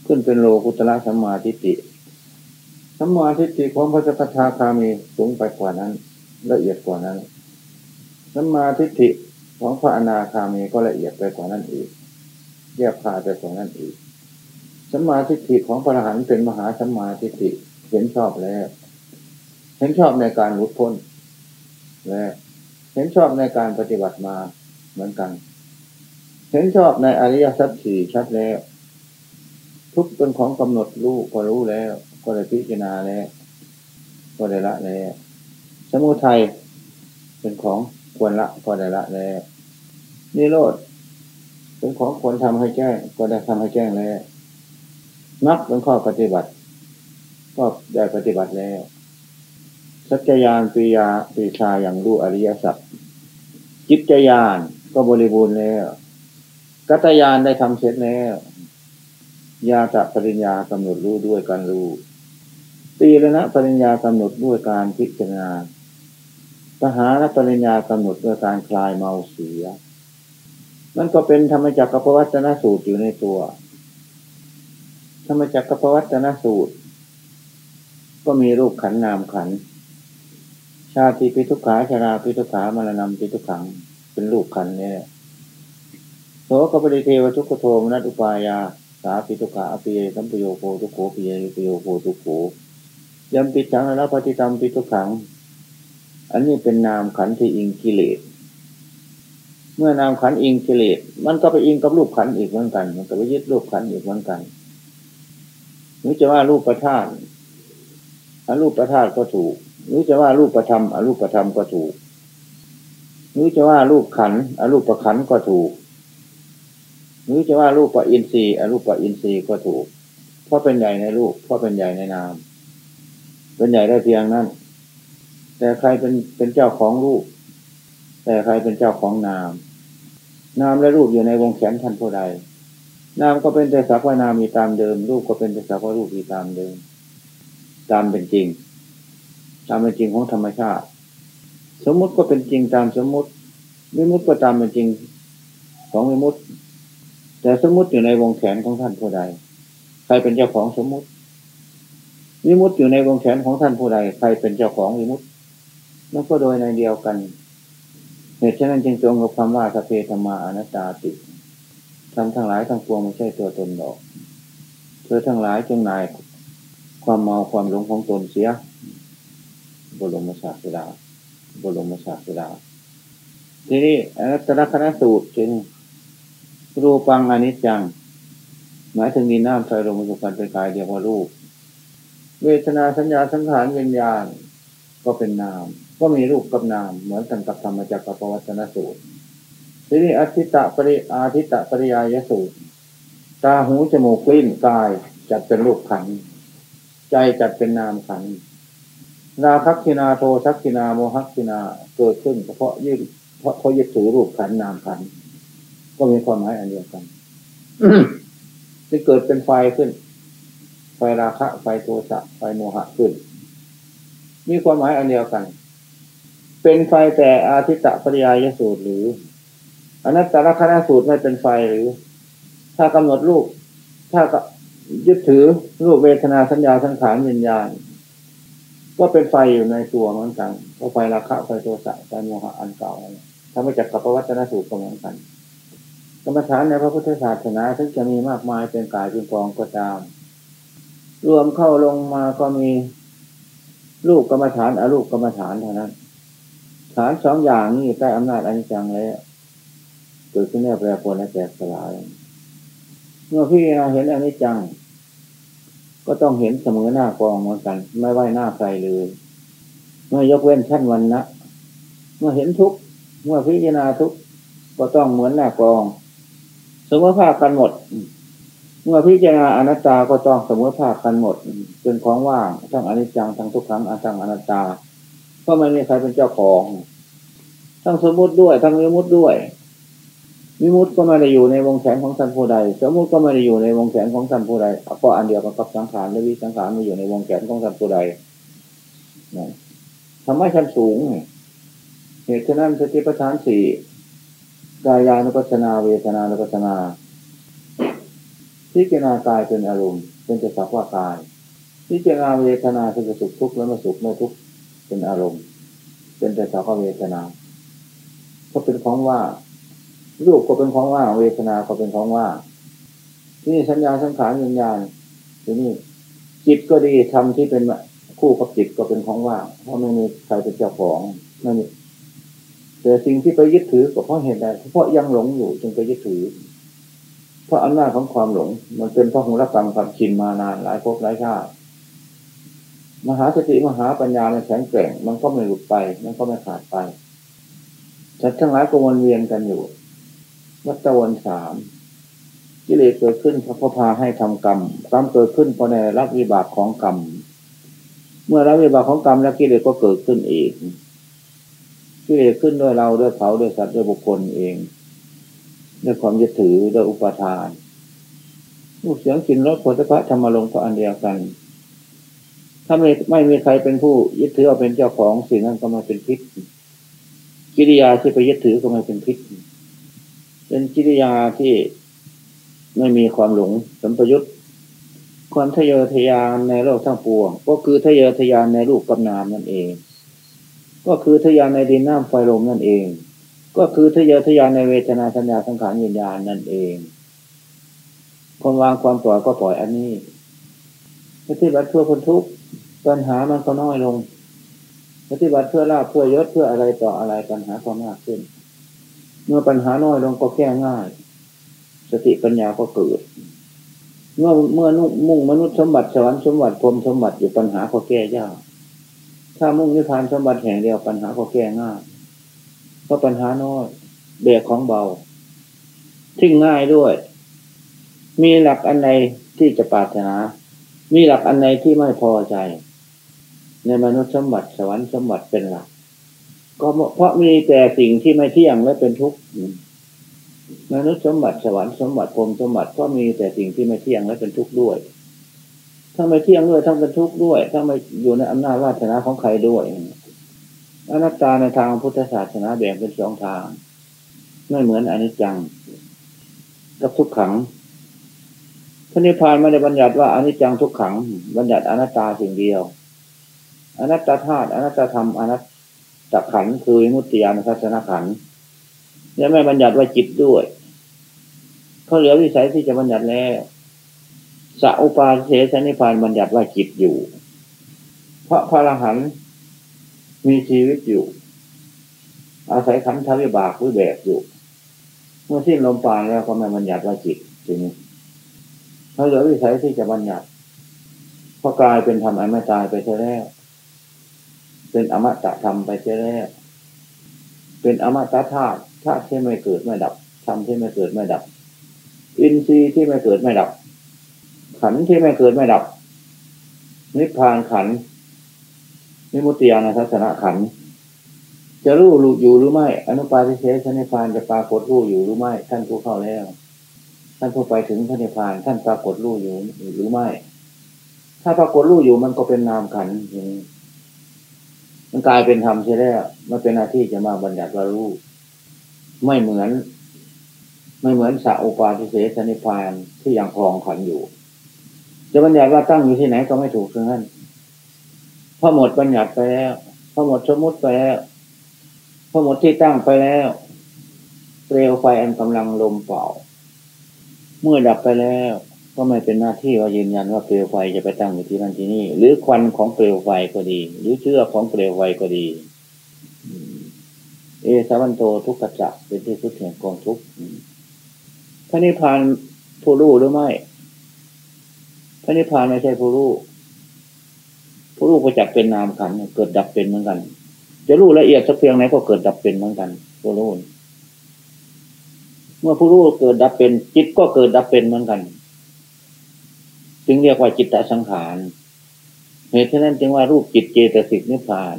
ขึ้นเป็นโลกุตละสัมมาทิฏฐิ สัมมาทิฏฐิของพระสกทาคามีสูงไปกว่านั้น ละเอียดกว่านั้นสัมมาทิฏฐิของพระอนาคามีก็ละเอียดไปกว่านั้นอีกแยกขาดไปกว่านั้นอีกสัมมาทิฏฐิของพระอรหันต์เป็นมหาสัมมาทิฏฐิเห็นชอบแล้วเห็นชอบในการหลุดพ้นและเห็นชอบในการปฏิบัติมาเหมือนกัน เห็นชอบในอริยสัจสี่ชัดแล้ว ทุกเป็นของกำหนดรู้ก็รู้แล้ว ก็ได้พิจารณาแล้ว ก็ได้ละแล้วสมุทัยเป็นของควรละก็ได้ละแล้วนิโรธเป็นของควรทำให้แจ้ง ก็ได้ทำให้แจ้งแล้วนักเป็นข้อปฏิบัติ ก็ได้ปฏิบัติแล้วสัจญานปียาปีชาอย่างรู้อริยสัจจิตญาณก็บริบูรณ์แล้วกัตยานได้ทำเสร็จแล้วยาจะปริญญากำหนดรู้ด้วยการรู้ ตีระนะปริญญากำหนดด้วยการพิจารณาปหาและปริญญากำหนดด้วยการคลายเมาเสีย มันก็เป็นธรรมจักรปวัตนสูตรอยู่ในตัว ธรรมจักรปวัตนสูตร ก็มีรูปขันนามขัน ชาติปิทุขาชราปิทุขามรณะปิทุขัง เป็นรูปขันเนี่ยโสกปริเทวทุกขโทมนัตุปายาสาปิทุขาอภิเยสัมปโยโคทุโขปิเยปโยโคทุโข ยมปิจังแล้วปฏิตรมปิทุกขัง อันนี้เป็นนามขันที่อิงกิเลส เมื่อนามขันอิงกิเลส มันก็ไปอิงกับรูปขันอีกเหมือนกัน มันก็ไปยึดรูปขันอีกเหมือนกันหรือจะว่ารูปประธานอรูปประธานก็ถูกหรือจะว่ารูปประธรรมอรูปประธรรมก็ถูกหรือจะว่ารูปขันอรูปประขันก็ถูกหรือจะว่ารูปประอินทรีย์อรูปประอินทรีย์ก็ถูก เพราะเป็นใหญ่ในรูป เพราะเป็นใหญ่ในนาม เป็นใหญ่ได้เพียงนั้น แต่ใครเป็นเป็นเจ้าของรูป แต่ใครเป็นเจ้าของนาม นามและรูปอยู่ในวงแขนท่านผู้ใด นามก็เป็นแต่สักว่านามมีตามเดิม รูปก็เป็นแต่สักว่ารูปมีตามเดิม ตามเป็นจริง ตามเป็นจริงของธรรมชาติ สมมุติก็เป็นจริงตามสมมุติวิมุติก็ตามเป็นจริงของวิมุติแต่สมมุติอยู่ในวงแขนของท่านผู้ใด ใครเป็นเจ้าของสมมุติ วิมุตอยู่ในวงแขนของท่านผู้ใดใครเป็นเจ้าของวิมุตนั่นก็โดยในเดียวกัน เหตุฉะนั้นจึงตรงกับคำว่าสเพธรรมาอนัตตาติทำทั้งหลายทั้งปวงไม่ใช่ตัวตนดอก เธอทั้งหลายจงนายความเมาความหลงของตนเสียบรมศาสดาบรมศาสดาทีนี้อนัตตลกนสูตรจึงรูปังอนิจจัง หมายถึงมีน้ำไฟลมสุกันเป็นกายเดียวว่ารูป เวทนาสัญญาสังขารวิญญาณ ก็เป็นนาม ก็มีรูปกับนาม เหมือนกันกับธรรมจักรปวัตนสูตรทีนี้อธิตะปริอาทิตะปริยายสูตร ตาหูจมูกลิ้นกายจัดเป็นรูปขันใจจัดเป็นนามขันนาคักขินาโทสักขินาโมหักขินาเกิดขึ้นเพราะยึดเพราะเขายึดถือรูปขันนามขันก็มีความหมายอันเดียวกันตจะเกิดเป็นไฟขึ้น ฟราคะ ไฟโทสะ ไฟโมหะขึ้น มีความหมายอันเดียวกัน เป็นไฟแต่อาทิตตปริยายสูตรหรืออนัตตลกณสูตรไม่เป็นไฟหรือ ถ้ากำหนดรูป ถ้ายึดถือรูปเวทนาสัญญาสังขารวิญญาณ ก็เป็นไฟอยู่ในตัวเหมือนกันก็ไฟราคะไฟโทสะไฟโมหะอันเก่าถ้าไม่จักกับปวัตนสูตรก็เหมือนกันกรรมฐานในพระพุทธศาสนาถึงจะมีมากมายเป็นกายเป็นกองก็ตาม รวมเข้าลงมาก็มีรูปกรรมฐานอรูปกรรมฐานเท่านั้น ฐานสองอย่างนี้ใต้อำนาจอนิจจังแล้วเกิดขึ้นแน่แปรปรวนและแตกสลาย เมื่อพี่เราเห็นอนิจจัง ก็ต้องเห็นเสมอหน้ากองเหมือนกัน ไม่ไว้หน้าใครเลย เมื่อยกเว้นชั้นวันนะเมื่อเห็นทุกเมื่อพิจารณาทุกก็ต้องเหมือนหน้ากอง สมมติภาคกันหมด เมื่อพิจารณาอนัตตาก็ต้องสมมติภาคกันหมด เป็นของว่างทั้งอนิจจังทั้งทุกครั้งทั้งอนัตตาเพราะไม่มีใครเป็นเจ้าของ ทั้งสมมติด้วย ทั้งวิมุติด้วยวิมุติก็ไม่ได้อยู่ในวงแขนของสันผู้ใด สมมติก็ไม่ได้อยู่ในวงแขนของสันผู้ใดก็อันเดียวกันกับสังขารและวิสังขารม่อยู่ในวงแขนของสันผู้ใดทำให้ชั้นสูง เหตุฉะนั้นสติปัฏฐานสี่กายานุปัสนาเวทนานุปัสนา พิจารณากายเป็นอารมณ์ เป็นจะสักว่ากายพิจารณาเวทนาเป็นจะสุขทุกข์แล้วมาสุขไม่ทุกข์เป็นอารมณ์ เป็นแต่สักว่าเวทนาก็เป็นของว่ารูปก็เป็นของว่าเวทนาก็เป็นของว่า ที่นี่สัญญาสังขารวิญญาณที่นี่จิตก็ดีทำที่เป็นคู่กับจิตก็เป็นของว่าเพราะไม่มีใครเป็นเจ้าของไม่มีแต่สิ่งที่ไปยึดถือก็เพราะเหตุใดเพราะยังหลงอยู่จึงไปยึดถือ ราะอำนาจของความหลง มันเป็นเพราะหุรกรรมความชินมานานหลายภพหลายชาติมหาสติมหาปัญญาในแข็งแกร่ง มันก็ไม่หลุดไป มันก็ไม่ขาดไปฉันทั้งหลายก็วนเวียนกันอยู่วัฏวนสามกิเลสเกิดขึ้นเพราะพาให้ทำกรรมกรรมเกิดขึ้นเพราะในรับวิบากของกรรมเมื่อรับวิบากของกรรมแล้วกิเลสก็เกิดขึ้นเองกิเลสขึ้นด้วยเราด้วยเขาด้วยสัตว์ด้วยบุคคลเอง ด้วยความยึดถือด้วยอุปทานลูกเสียงกินรสผลิภัณฑ์ธรรมลงก็อันเดียวกัน ถ้าไม่ไม่มีใครเป็นผู้ยึดถือเอาเป็นเจ้าของสิ่งนั้นก็มาเป็นพิษ กิริยาที่ไปยึดถือก็มาเป็นพิษ เป็นกิริยาที่ไม่มีความหลงสัมปยุตความทะเยอทะยานในโลกทั้งปวง ก็คือทะเยอทะยานในรูปกำนามนั่นเอง ก็คือทะยานในดินน้ำไฟลมนั่นเอง ก็คือทะเยอทะยานในเวทนาสัญญาสังขารวิญญาณนั่นเองความวางความปล่อยก็ปล่อยอันนี้ปฏิบัติเพื่อคนทุกข์ปัญหามันก็น้อยลงปฏิบัติเพื่อลาภเพื่อยศเพื่ออะไรต่ออะไรปัญหาก็มากขึ้น เมื่อปัญหาน้อยลงก็แก้ง่าย สติปัญญาก็เกิด เมื่อเมื่อมุ่งมนุษย์สมบัติสวรรค์สมบัติพรมสมบัติอยู่ปัญหาก็แก้ยาก ถ้ามุ่งนิพพานสมบัติแห่งเดียวปัญหาก็แก้ง่าย ราะปัญหาน้อยเบกของเบาทิ้งง่ายด้วย มีหลักอันใดที่จะปรารถนา มีหลักอันใดที่ไม่พอใจ ในมนุษย์สมบัติสวรรค์สมบัติเป็นหลัก ก็เพราะมีแต่สิ่งที่ไม่เที่ยงและเป็นทุกข์มนุษย์สมบัติสวรรค์สมบัติพรมสมบัติก็มีแต่สิ่งที่ไม่เที่ยงและเป็นทุกข์ด้วย ทั้งไม่เที่ยงด้วยทั้งเป็นทุกข์ด้วย ทั้งไม่อยู่ในอำนาจวาสนาของใครด้วย อนัตตาในทางพุทธศาสนาแบ่งเป็นสองทาง ไม่เหมือนอนิจจังกับทุกขังพระนิพพานไม่ได้บัญญัติว่าอนิจจังทุกขัง บัญญัติอนัตตาสิ่งเดียว อนัตตาธาตุอนัตตาธรรมอนัตจักขันคือมุติยานทัศนขันและไม่บัญญัติว่าจิตด้วยเขาเหลือวิสัยที่จะบัญญัติแล้วสัพปาเสสนิพานบัญญัติว่าจิตอยู่ เพราะพระอรหันต์ มีชีวิตอยู่ อาศัยขันธวิบากหรือแบบอยู่ เมื่อสิ้นลมปราณแล้วก็ไม่บัญญัติว่าจิตทีนี้เขาเหลือวิสัยที่จะบัญญัติเพราะกลายเป็นธรรมอันไม่ตายไปแล้ว เป็นอมตะธรรมไปเสียแล้ว เป็นอมตะธาตุธาตุที่ไม่เกิดไม่ดับธรรมที่ไม่เกิดไม่ดับ อินทรีย์ที่ไม่เกิดไม่ดับ ขันที่ไม่เกิดไม่ดับ นิพพานขัน นิมุติยานทัศนขัน จะรู้รู้อยู่หรือไม่ อนุปาทิเสสนิพานจะปรากฏรู้อยู่หรือไม่ ท่านผู้เข้าแล้ว ท่านผู้ไปถึงพระนิพพาน ท่านปรากฏรู้อยู่หรือไม่ ถ้าปรากฏรู้อยู่มันก็เป็นนามขันอย่างนี้มันกลายเป็นธรรมใช่ไหมมันเป็นหน้าที่จะมาบัญญัติว่ารู้ ไม่เหมือน ไม่เหมือนสัพปาทิเสสนิพานที่ยังคลองขันอยู่ จะบัญญัติว่าตั้งอยู่ที่ไหนก็ไม่ถูกทั้งนั้น พอหมดบัญญัติไปแล้วพอหมดสมมติไปแล้วพอหมดที่ตั้งไปแล้วเปลวไฟอันกำลังลมเป่า เมื่อดับไปแล้ว ก็ไม่เป็นหน้าที่ว่ายืนยันว่าเปลวไฟจะไปตั้งอยู่ที่นั่นที่นี่ หรือควันของเปลวไฟก็ดี หรือเชื้อของเปลวไฟก็ดี เอสาวันโตทุกขจักเป็นที่สุดแห่งกองทุกพระนิพพานผู้รู้หรือไม่ พระนิพพานไม่ใช่ผู้รู้ ผู้รู้ก็จักษ์เป็นนามขันเกิดดับเป็นเหมือนกัน จะรู้ละเอียดสักเพียงไหนก็เกิดดับเป็นเหมือนกันผู้รู้เมื่อผู้รู้เกิดดับเป็น จิตก็เกิดดับเป็นเหมือนกัน จึงเรียกว่าจิตตสังขารเหตุฉะนั้นจึงว่ารูปจิตเจตสิกนิพพาน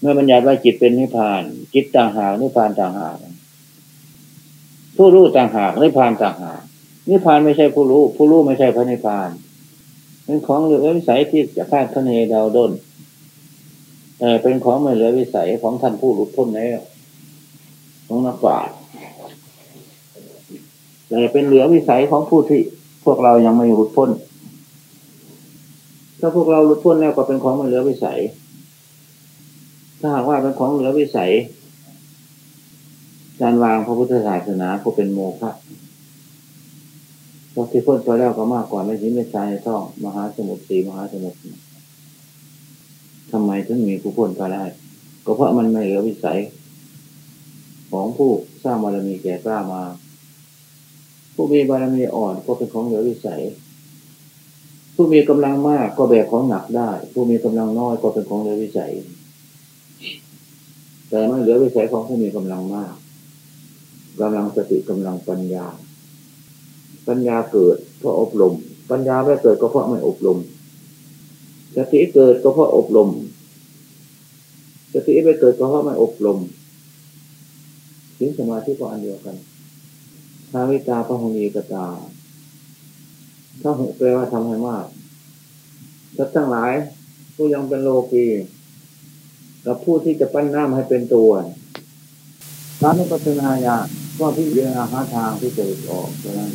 เมื่อบัญญัติว่าจิตเป็นนิพพาน จิตต่างหากนิพพานต่างหากผู้รู้ต่างหากนิพพานต่างหากนิพพานไม่ใช่ผู้รู้ ผู้รู้ไม่ใช่พระนิพพาน เป็นของเหลือวิสัยที่จะคาดคะเนเดาด้นแต่เป็นของไม่เหลือวิสัยของท่านผู้หลุดพ้นแล้วของนักปราชญ์แต่เป็นเหลือวิสัยของผู้ที่พวกเรายังไม่หลุดพ้น ถ้าพวกเราหลุดพ้นแล้วก็เป็นของไม่เหลือวิสัย ถ้าหากว่าเป็นของเหลือวิสัย การวางพระพุทธศาสนาก็เป็นโมฆะ พราที่พ้นไปแล้วก็มากกว่าไม่ทิ้งไม่ใจท่องมหาสมุทรสีมหาสมุทรทำไมถึงมีผู้พ้นไปได้ ก็เพราะมันไม่เหลือวิสัย ของผู้สร้างบารมีแก่กล้ามา ผู้มีบารมีอ่อนก็เป็นของเหลือวิสัย ผู้มีกำลังมากก็แบกของหนักได้ ผู้มีกำลังน้อยก็เป็นของเหลือวิสัย แต่ไม่เหลือวิสัยของผู้มีกำลังมากกำลังสติกำลังปัญญา ปัญญาเกิดเพราะอบรม ปัญญาไม่เกิดก็เพราะไม่อบรมสติเกิดก็เพราะอบรมสติไม่เกิดก็เพราะไม่อบรมถึงสมาธิก็อันเดียวกันทาวิตาพระหณีกตาถ้าหุแปลว่าทำให้มากสัตว์ทั้งหลาย ผู้ยังเป็นโลกีกับผู้ที่จะปั้นน้ำให้เป็นตัวการนุปัสนาญาก็ที่เรียนอาหาทางที่จะออกเพราะนั้น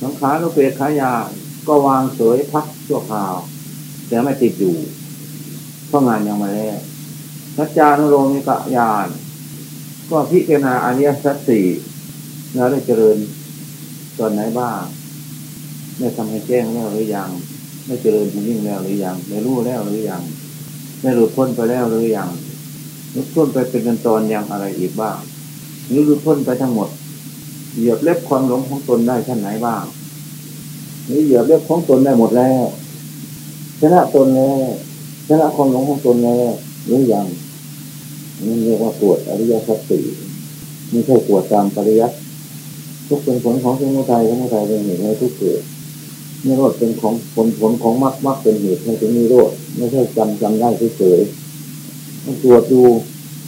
สังขารุเปกขายา ก็วางเฉยพักชั่วคราว แต่ไม่ติดอยู่เพราะงานยังมาแล้วสัจจานุโลมิกญาณก็พิจารณาอริยสัจสี่แล้วได้เจริญตอนไหนบ้างได้ทำให้แจ้งแล้วหรือยังได้เจริญยิ่งแล้วหรือยังได้รู้แล้วหรือยังได้หลุดพ้นไปแล้วหรือยังหลุดพ้นไปเป็นกันตอนยังอะไรอีกบ้างหรือหลุดพ้นไปทั้งหมด เหยียบเล็บความหลงของตนได้ชั้นไหนบ้างหรือเหยียบเล็บของตนได้หมดแล้วชนะตนแล้วชนะความหลงของตนแล้วหรือยังนี่เรียกว่าปวดอริยสัจสี่ไม่ใช่ปวดตามปริยัติทุกเป็นผลของสมุทัยสมุทัยเป็นเหตุให้ทุกเกิดนิโรธเป็นของผลผลของมรรคมรรคเป็นเหตุให้ถึงนิโรธไม่ใช่จำจำได้เฉยๆต้องตรวจดู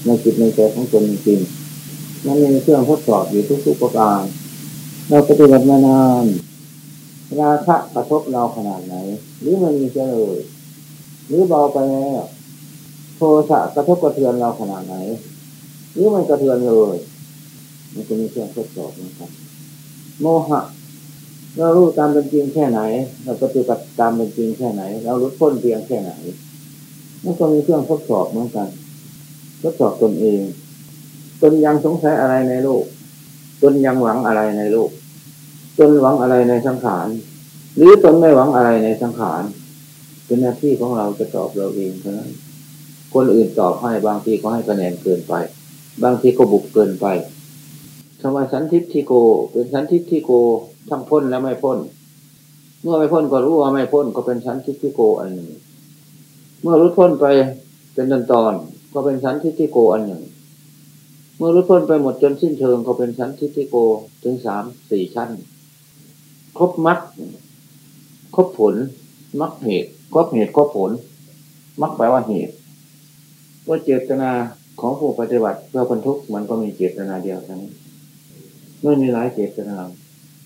ในจิตในใจของตนจริง ๆนั่นมีเครื่องทดสอบอยู่ทุกๆประการ เราปฏิบัติมานานราคะกระทบเราขนาดไหน หรือมันมีเฉลยหรือเบาไปแล้วโทสะกระทบกระเทือนเราขนาดไหน หรือมันกระเทือนเลย มันจะมีเครื่องทดสอบนะครับ โมหะ เรารู้ตามเป็นจริงแค่ไหน เราปฏิบัติตามเป็นจริงแค่ไหน เราลดพ้นเพียงแค่ไหนมันก็มีเครื่องทดสอบเหมือนกันทดสอบตนเอง ตนยังสงสัยอะไรในโลก ตนยังหวังอะไรในโลก ตนหวังอะไรในสังขาร หรือตนไม่หวังอะไรในสังขาร เป็นหน้าที่ของเราจะตอบเราเองเท่านั้น คนอื่นตอบให้บางทีก็ให้คะแนนเกินไป บางทีก็บุกเกินไปคำว่าสันทิฏฐิโก เป็นสันทิฏฐิโกทั้งพ้นและไม่พ้น เมื่อไม่พ้นก็รู้ว่าไม่พ้นก็เป็นชั้นทิฏฐิโกอันหนึ่ง เมื่อรู้พ้นไปเป็นตอนตอนก็เป็นชั้นทิฏฐิโกอันหนึ่ง มื่อรู้พ้นไปหมดจนสิ้นเชิงก็เป็นชั้นทิฏฐิโกถึงสามสี่ชั้น ครบมัดครบผลมักเหตุครบเหตุครบผล มักแปลว่าเหตุว่าเจตนาของผู้ปฏิบัติเพื่อคนทุกข์มันก็มีเจตนาเดียวทั้งไม่มีหลายเจตนา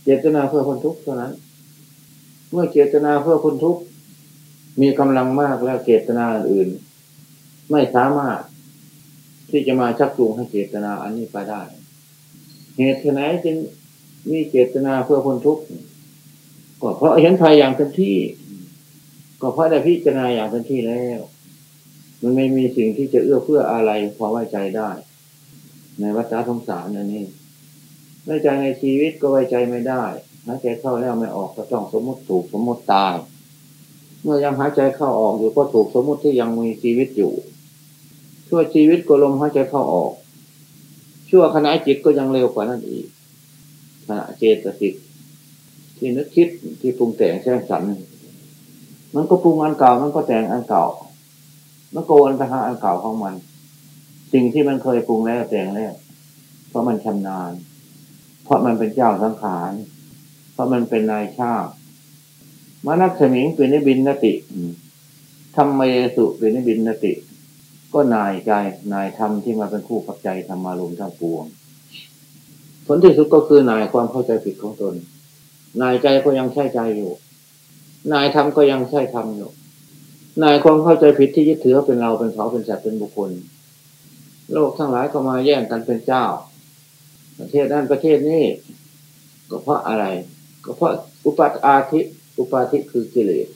เจตนาเพื่อคนทุกข์เท่านั้น เมื่อเจตนาเพื่อคนทุกข์มีกำลังมากแล้วเจตนาอื่น ไม่สามารถ ที่จะมาชักจูงให้เจตนาอันนี้ไปได้ เหตุไหนจึงมีเจตนาเพื่อคนทุกข์ก็เพราะเห็นภัยอย่างเต็มที่ ก็เพราะได้พิจารณาอย่างเต็มที่แล้ว มันไม่มีสิ่งที่จะเอื้อเพื่ออะไรพอไว้ใจได้ ในวัฏสงสารนั่นเองไว้ใจในชีวิตก็ไว้ใจไม่ได้หายใจเข้าแล้วไม่ออกก็ต้องสมมติถูกสมมติตาย เมื่อยังหายใจเข้าออกอยู่ก็ถูกสมมติที่ยังมีชีวิตอยู่ ชั่วชีวิตก็ลมหายใจเข้าออก ชั่วขณะจิตก็ยังเร็วกว่านั้นอีกขณะเจตสิกที่นึกคิดที่ปรุงแต่งแช่งสันมันก็ปรุงอันเก่า มันก็แต่งอันเก่า มันโกนไปหาอันเก่าของมัน สิ่งที่มันเคยปรุงแล้วแต่งแล้วเพราะมันชำนาญ เพราะมันเป็นเจ้าสังขาร เพราะมันเป็นนายชาติมานักสมิงเป็นนิบินนติทำไมสุเป็นนิบินนติ ก็นายใจนายธรรมที่มาเป็นคู่กับใจธรรมารมทั้งปวง ผลที่สุดก็คือนายความเข้าใจผิดของตน นายใจก็ยังใช่ใจอยู่ นายธรรมก็ยังใช่ธรรมอยู่ นายความเข้าใจผิดที่ยึดถือเป็นเราเป็นเขาเป็นสัตว์เป็นบุคคล โลกทั้งหลายก็มาแย่งกันเป็นเจ้า ประเทศนั้นประเทศนี้ก็เพราะอะไร ก็เพราะอุปัตอาทิอุปาทิคือกิเลส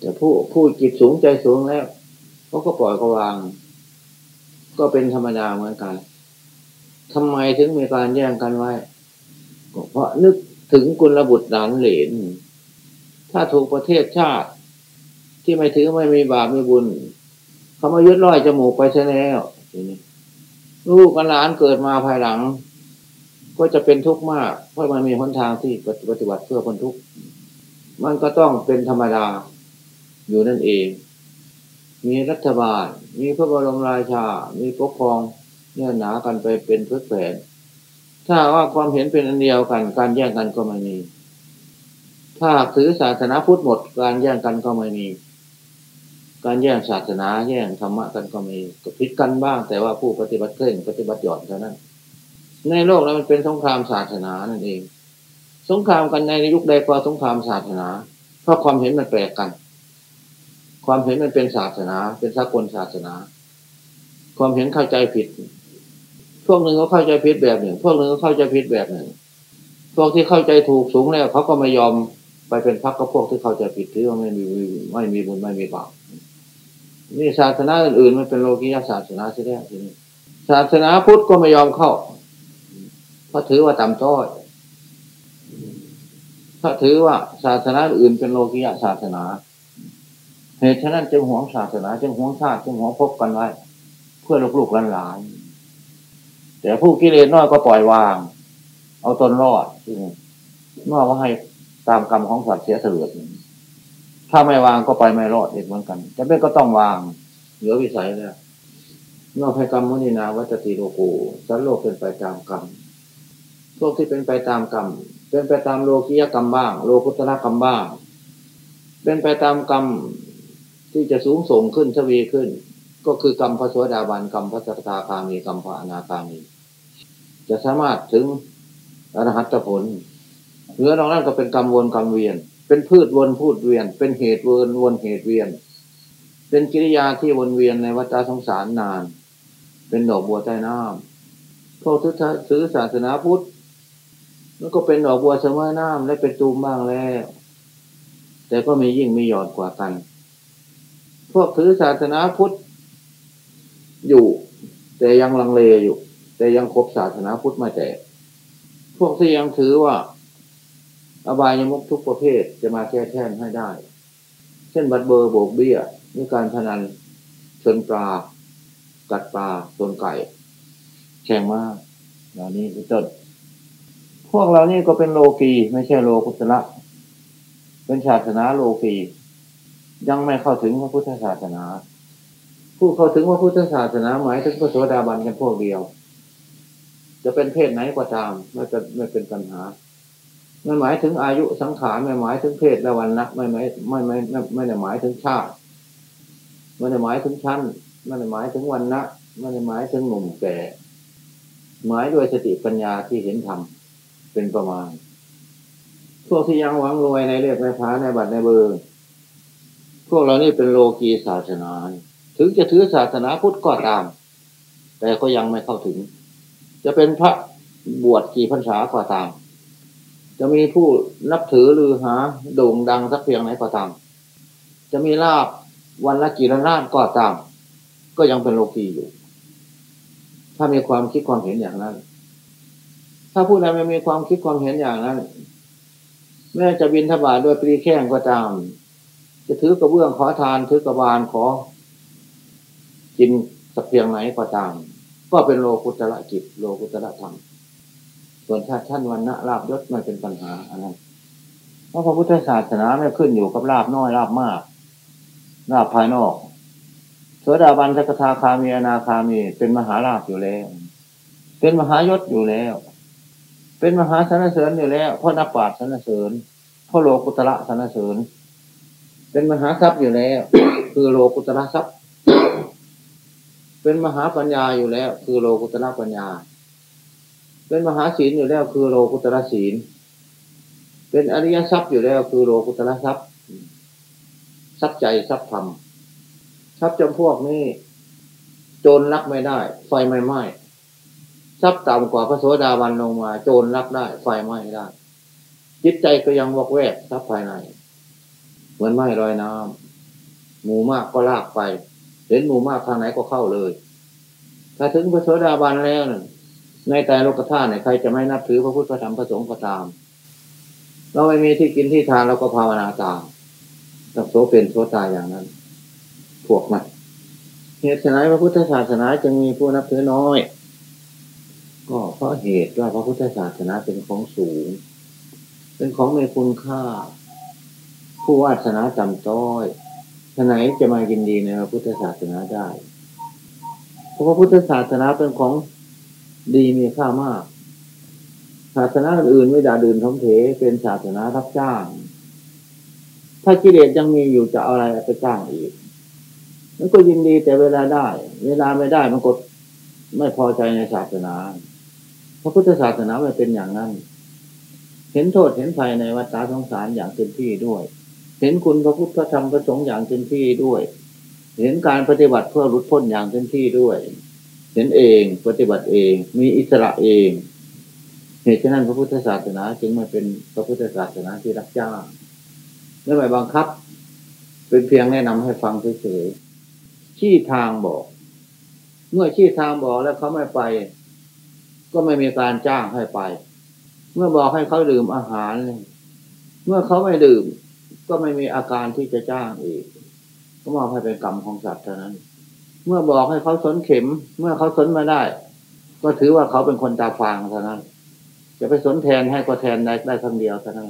แต่ผู้ผู้จิตสูงใจสูงแล้ว เขาก็ปล่อยเขาวาง ก็เป็นธรรมดาเหมือนกันทำไมถึงมีการแย่งกันไว้ก็เพราะนึกถึงกุลบุตรหลานเหลน ถ้าถูกประเทศชาติ ที่ไม่ถือไม่มีบาปไม่บุญ เขามายึดร้อยจมูกไปใช่แล้วทีนี้ลูกหลานเกิดมาภายหลัง ก็จะเป็นทุกข์มาก เพราะมันมีหนทางที่ปฏิบัติเพื่อคนทุกข์ มันก็ต้องเป็นธรรมดาอยู่นั่นเอง มีรัฐบาล มีพระบรมราชา มีปกครองเนี่ยหนากันไปเป็นเพื่อแผน ถ้าว่าความเห็นเป็นอันเดียวกัน การแย่งกันก็ไม่มี ถ้าถือศาสนาพุทธหมด การแย่งกันก็ไม่มี การแย่งศาสนาแย่งธรรมะกันก็มีก็พิดกันบ้าง แต่ว่าผู้ปฏิบัติเคร่งปฏิบัติหย่อนเท่านั้น ในโลกนั้นมันเป็นสงครามศาสนานั่นเอง สงครามกันในยุคใดก็สงครามศาสนา เพราะความเห็นมันแปลกกัน ความเห็นมันเป็นศาสนา เป็นสากลศาสนา ความเห็นเข้าใจผิด พวกหนึ่งก็เข้าใจผิดแบบหนึ่ง พวกหนึ่งก็เข้าใจผิดแบบหนึ่ง พวกที่เข้าใจถูกสูงแล้วเขาก็ไม่ยอมไปเป็นพักกับพวกที่เข้าใจผิดที่ว่าไม่มีไม่มีบุญไม่มีบาปนี่ศาสนาอื่นๆมันเป็นโลกียศาสนาใช่ไหมทีนี้ศาสนาพุทธก็ไม่ยอมเข้าเพราะถือว่าต่ำต้อยถ้าถือว่าศาสนาอื่นเป็นโลกียศาสนา เหตุฉะนั้นจึงหวงศาสนาจึงหวงชาติจึงหวงพบกันไว้ เพื่อลูกๆหลานๆแต่ผู้กิเลสน้อยก็ปล่อยวาง เอาตนรอดที่นี่อกว่าให้ตามกรรมของสัตว์เสียเสือดถ้าไม่วางก็ไปไม่รอดอีกเหมือนกันจะเป็นก็ต้องวางเหลือวิสัยแล้วนอกให้กรรมมุนีนาวัตติโลโกสันโลกเป็นไปตามกรรมพวกที่เป็นไปตามกรรมเป็นไปตามโลกียกรรมบ้าง โลกุตระกรรมบ้าง เป็นไปตามกรรม ที่จะสูงส่งขึ้นทวีขึ้น ก็คือกรรมพระสวสดาบันกรรมพระสกทาคามีกรรมพระอนาคามี จะสามารถถึงอรหัตผลเหลือนอกนั้นก็เป็นกรรมวนกรรมเวียน เป็นพืชวนพูดเวียน เป็นเหตุวนวนเหตุเวียน เป็นกิริยาที่วนเวียนในวัฏสงสารนาน เป็นดอกบัวใต้น้ำพวกทุถือศาสนาพุทธแล้วก็เป็นดอกบัวเสมอน้ำและเป็นตูมบ้างแล้ว แต่ก็มียิ่งมีหยอดกว่ากัน วกถือศาสนาพุทธอยู่ แต่ยังลังเลอยู่ แต่ยังคบศาสนาพุทธไม่แต่ พวกที่ยังถือว่า อบายยมุกทุกประเภทจะมาแก้แค้นให้ได้ เช่นบัตรเบอร์โบกเบี้ยมีการพนันชนปลา กัดปลาชนไก่แข่งมากเหล่านี้เป็นต้นพวกเรานี่ก็เป็นโลกีไม่ใช่โลกุตละเป็นศาสนาโลกี ยังไม่เข้าถึงพระพุทธศาสนา ผู้เข้าถึงพระพุทธศาสนาหมายถึงพระโสดาบันกันพวกเดียว จะเป็นเพศไหนก็ตามไม่จะไม่เป็นปัญหาไม่หมายถึงอายุสังขารไม่หมายถึงเพศและวันนะไม่ไม่ไม่ไม่ไม่ไม่ได้หมายถึงชาติไม่ได้หมายถึงชั้นไม่ได้หมายถึงวันนะไม่ได้หมายถึงหนุ่มแก่หมายด้วยสติปัญญาที่เห็นธรรมเป็นประมาณพวกที่ยังหวังรวยในเรียกในพาในบัตรในเบอร์ พวกเรานี่เป็นโลกีศาสนา ถึงจะถือศาสนาพุทธก็ตาม แต่ก็ยังไม่เข้าถึง จะเป็นพระบวชกี่พรรษาก็ตาม จะมีผู้นับถือหรือหาโด่งดังสักเพียงไหนก็ตาม จะมีลาบวันละกี่ล้านก็ตาม ก็ยังเป็นโลกีอยู่ ถ้ามีความคิดความเห็นอย่างนั้น ถ้าผู้ใดไม่มีความคิดความเห็นอย่างนั้นแม้จะบินทบาทด้วยปรีแข้งก็ตาม จะถือกระเบื้องขอทานถือกระบาลขอ กินสักเพียงไหนก็ตาม ก็เป็นโลกุตระจิตโลกุตระธรรม ส่วนชาติท่านวันณะลาบยศไม่เป็นปัญหาอันนั้นเพราะพระพุทธศาสนาไม่ขึ้นอยู่กับลาบน้อยลาบมากลาบภายนอกโสดาบันสกทาคามีอนาคามี เป็นมหาลาบอยู่แล้ว เป็นมหายศอยู่แล้ว เป็นมหาสนเสริญอยู่แล้วเพราะนับปาดสนเสริญเพราะโลกุตระสนเสริญ เป็นมหาทรัพย์อยู่แล้ว คือโลกุตระทรัพย์ เป็นมหาปัญญาอยู่แล้ว คือโลกุตระปัญญา เป็นมหาศีลอยู่แล้ว คือโลกุตระศีล เป็นอริยทรัพย์อยู่แล้ว คือโลกุตระทรัพย์ทรัพย์ใจทรัพย์ธรรมทรัพย์จำพวกนี้โจรลักไม่ได้ ไฟไม่ไหม้ทรัพย์ต่ำกว่าพระโสดาบันลงมา โจรลักได้ ไฟไหม้ได้ จิตใจก็ยังวอกแวกทรัพย์ภายใน เหมือนไม้ลอยน้ำหมูมากก็ลากไป เห็นหมูมากทางไหนก็เข้าเลย ถ้าถึงพระโสดาบันแล้วในแต่โลกธาตุเนี่ยใครจะไม่นับถือพระพุทธพระธรรมพระสงฆ์ก็ตาม เราไม่มีที่กินที่ทานเราก็ภาวนาตามต้องโสเป็นโสตายอย่างนั้น พวกมันเหตุไฉนพระพุทธศาสนาจึงมีผู้นับถือน้อย ก็เพราะเหตุว่าพระพุทธศาสนาเป็นของสูง เป็นของมีคุณค่า ผู้วาสนาจำต้อยทนายจะมายินดีในพระพุทธศาสนาได้ เพราะพระพุทธศาสนาเป็นของดีมีค่ามาก ศาสนาอื่นไม่ด่าดื่นท้องเถเป็นศาสนารับจ้าง ถ้ากิเลสยังมีอยู่จะเอาอะไรไปจ้างอีก มันก็ยินดีแต่เวลาได้ เวลาไม่ได้มันก็ไม่พอใจในศาสนา พระพุทธศาสนาไม่เป็นอย่างนั้น เห็นโทษเห็นภัยในวัฏสงสารอย่างเต็มที่ด้วย เห็นคุณพระพุทธธรรมประสงค์อย่างเต็มที่ด้วย เห็นการปฏิบัติเพื่อหลุดพ้นอย่างเต็มที่ด้วย เห็นเองปฏิบัติเอง มีอิสระเองเหตุฉะนั้นพระพุทธศาสนาจึงมาเป็นพระพุทธศาสนาที่รักจ้างไม่ไปบังคับ เป็นเพียงแนะนำให้ฟังเฉยๆชี้ทางบอก เมื่อชี้ทางบอกแล้วเขาไม่ไป ก็ไม่มีการจ้างให้ไป เมื่อบอกให้เขาดื่มอาหาร เมื่อเขาไม่ดื่ม ก็ไม่มีอาการที่จะจ้างอีกก็มองให้เป็นกรรมของสัตว์เท่านั้น เมื่อบอกให้เขาสนเข็ม เมื่อเขาสนมาได้ ก็ถือว่าเขาเป็นคนตาฟางเท่านั้น จะไปสนแทนให้ก็แทนได้ได้ครั้งเดียวเท่านั้น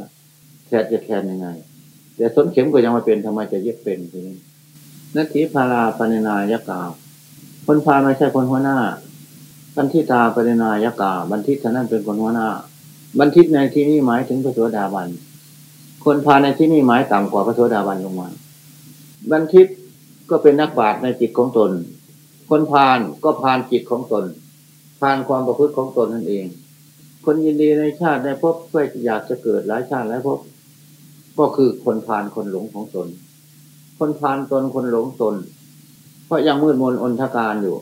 แทนจะแทนยังไงแต่สนเข็มก็ยังมาเป็นทำไมจะเย็บเป็นทีนี้นัตถิพาราปณินายกาคนพาไม่ใช่คนหัวหน้าบันทิตาปณินายกาบันทิตานั้นเป็นคนหัวหน้า บันทิตในที่นี้หมายถึงพระโสดาบัน คนพาในที่นี้หมายต่ำกว่าพระโสดาบันลงมาบันทิตก็เป็นนักบาตในจิตของตน คนพานก็พานจิตของตน พานความประพฤติของตนนั่นเอง คนยินดีในชาติได้พบเพื่ออยากจะเกิดหลายชาติแล้วพบก็คือคนพานคนหลงของตน คนพานตนคนหลงตน เพราะยังมืดมนอนทการอยู่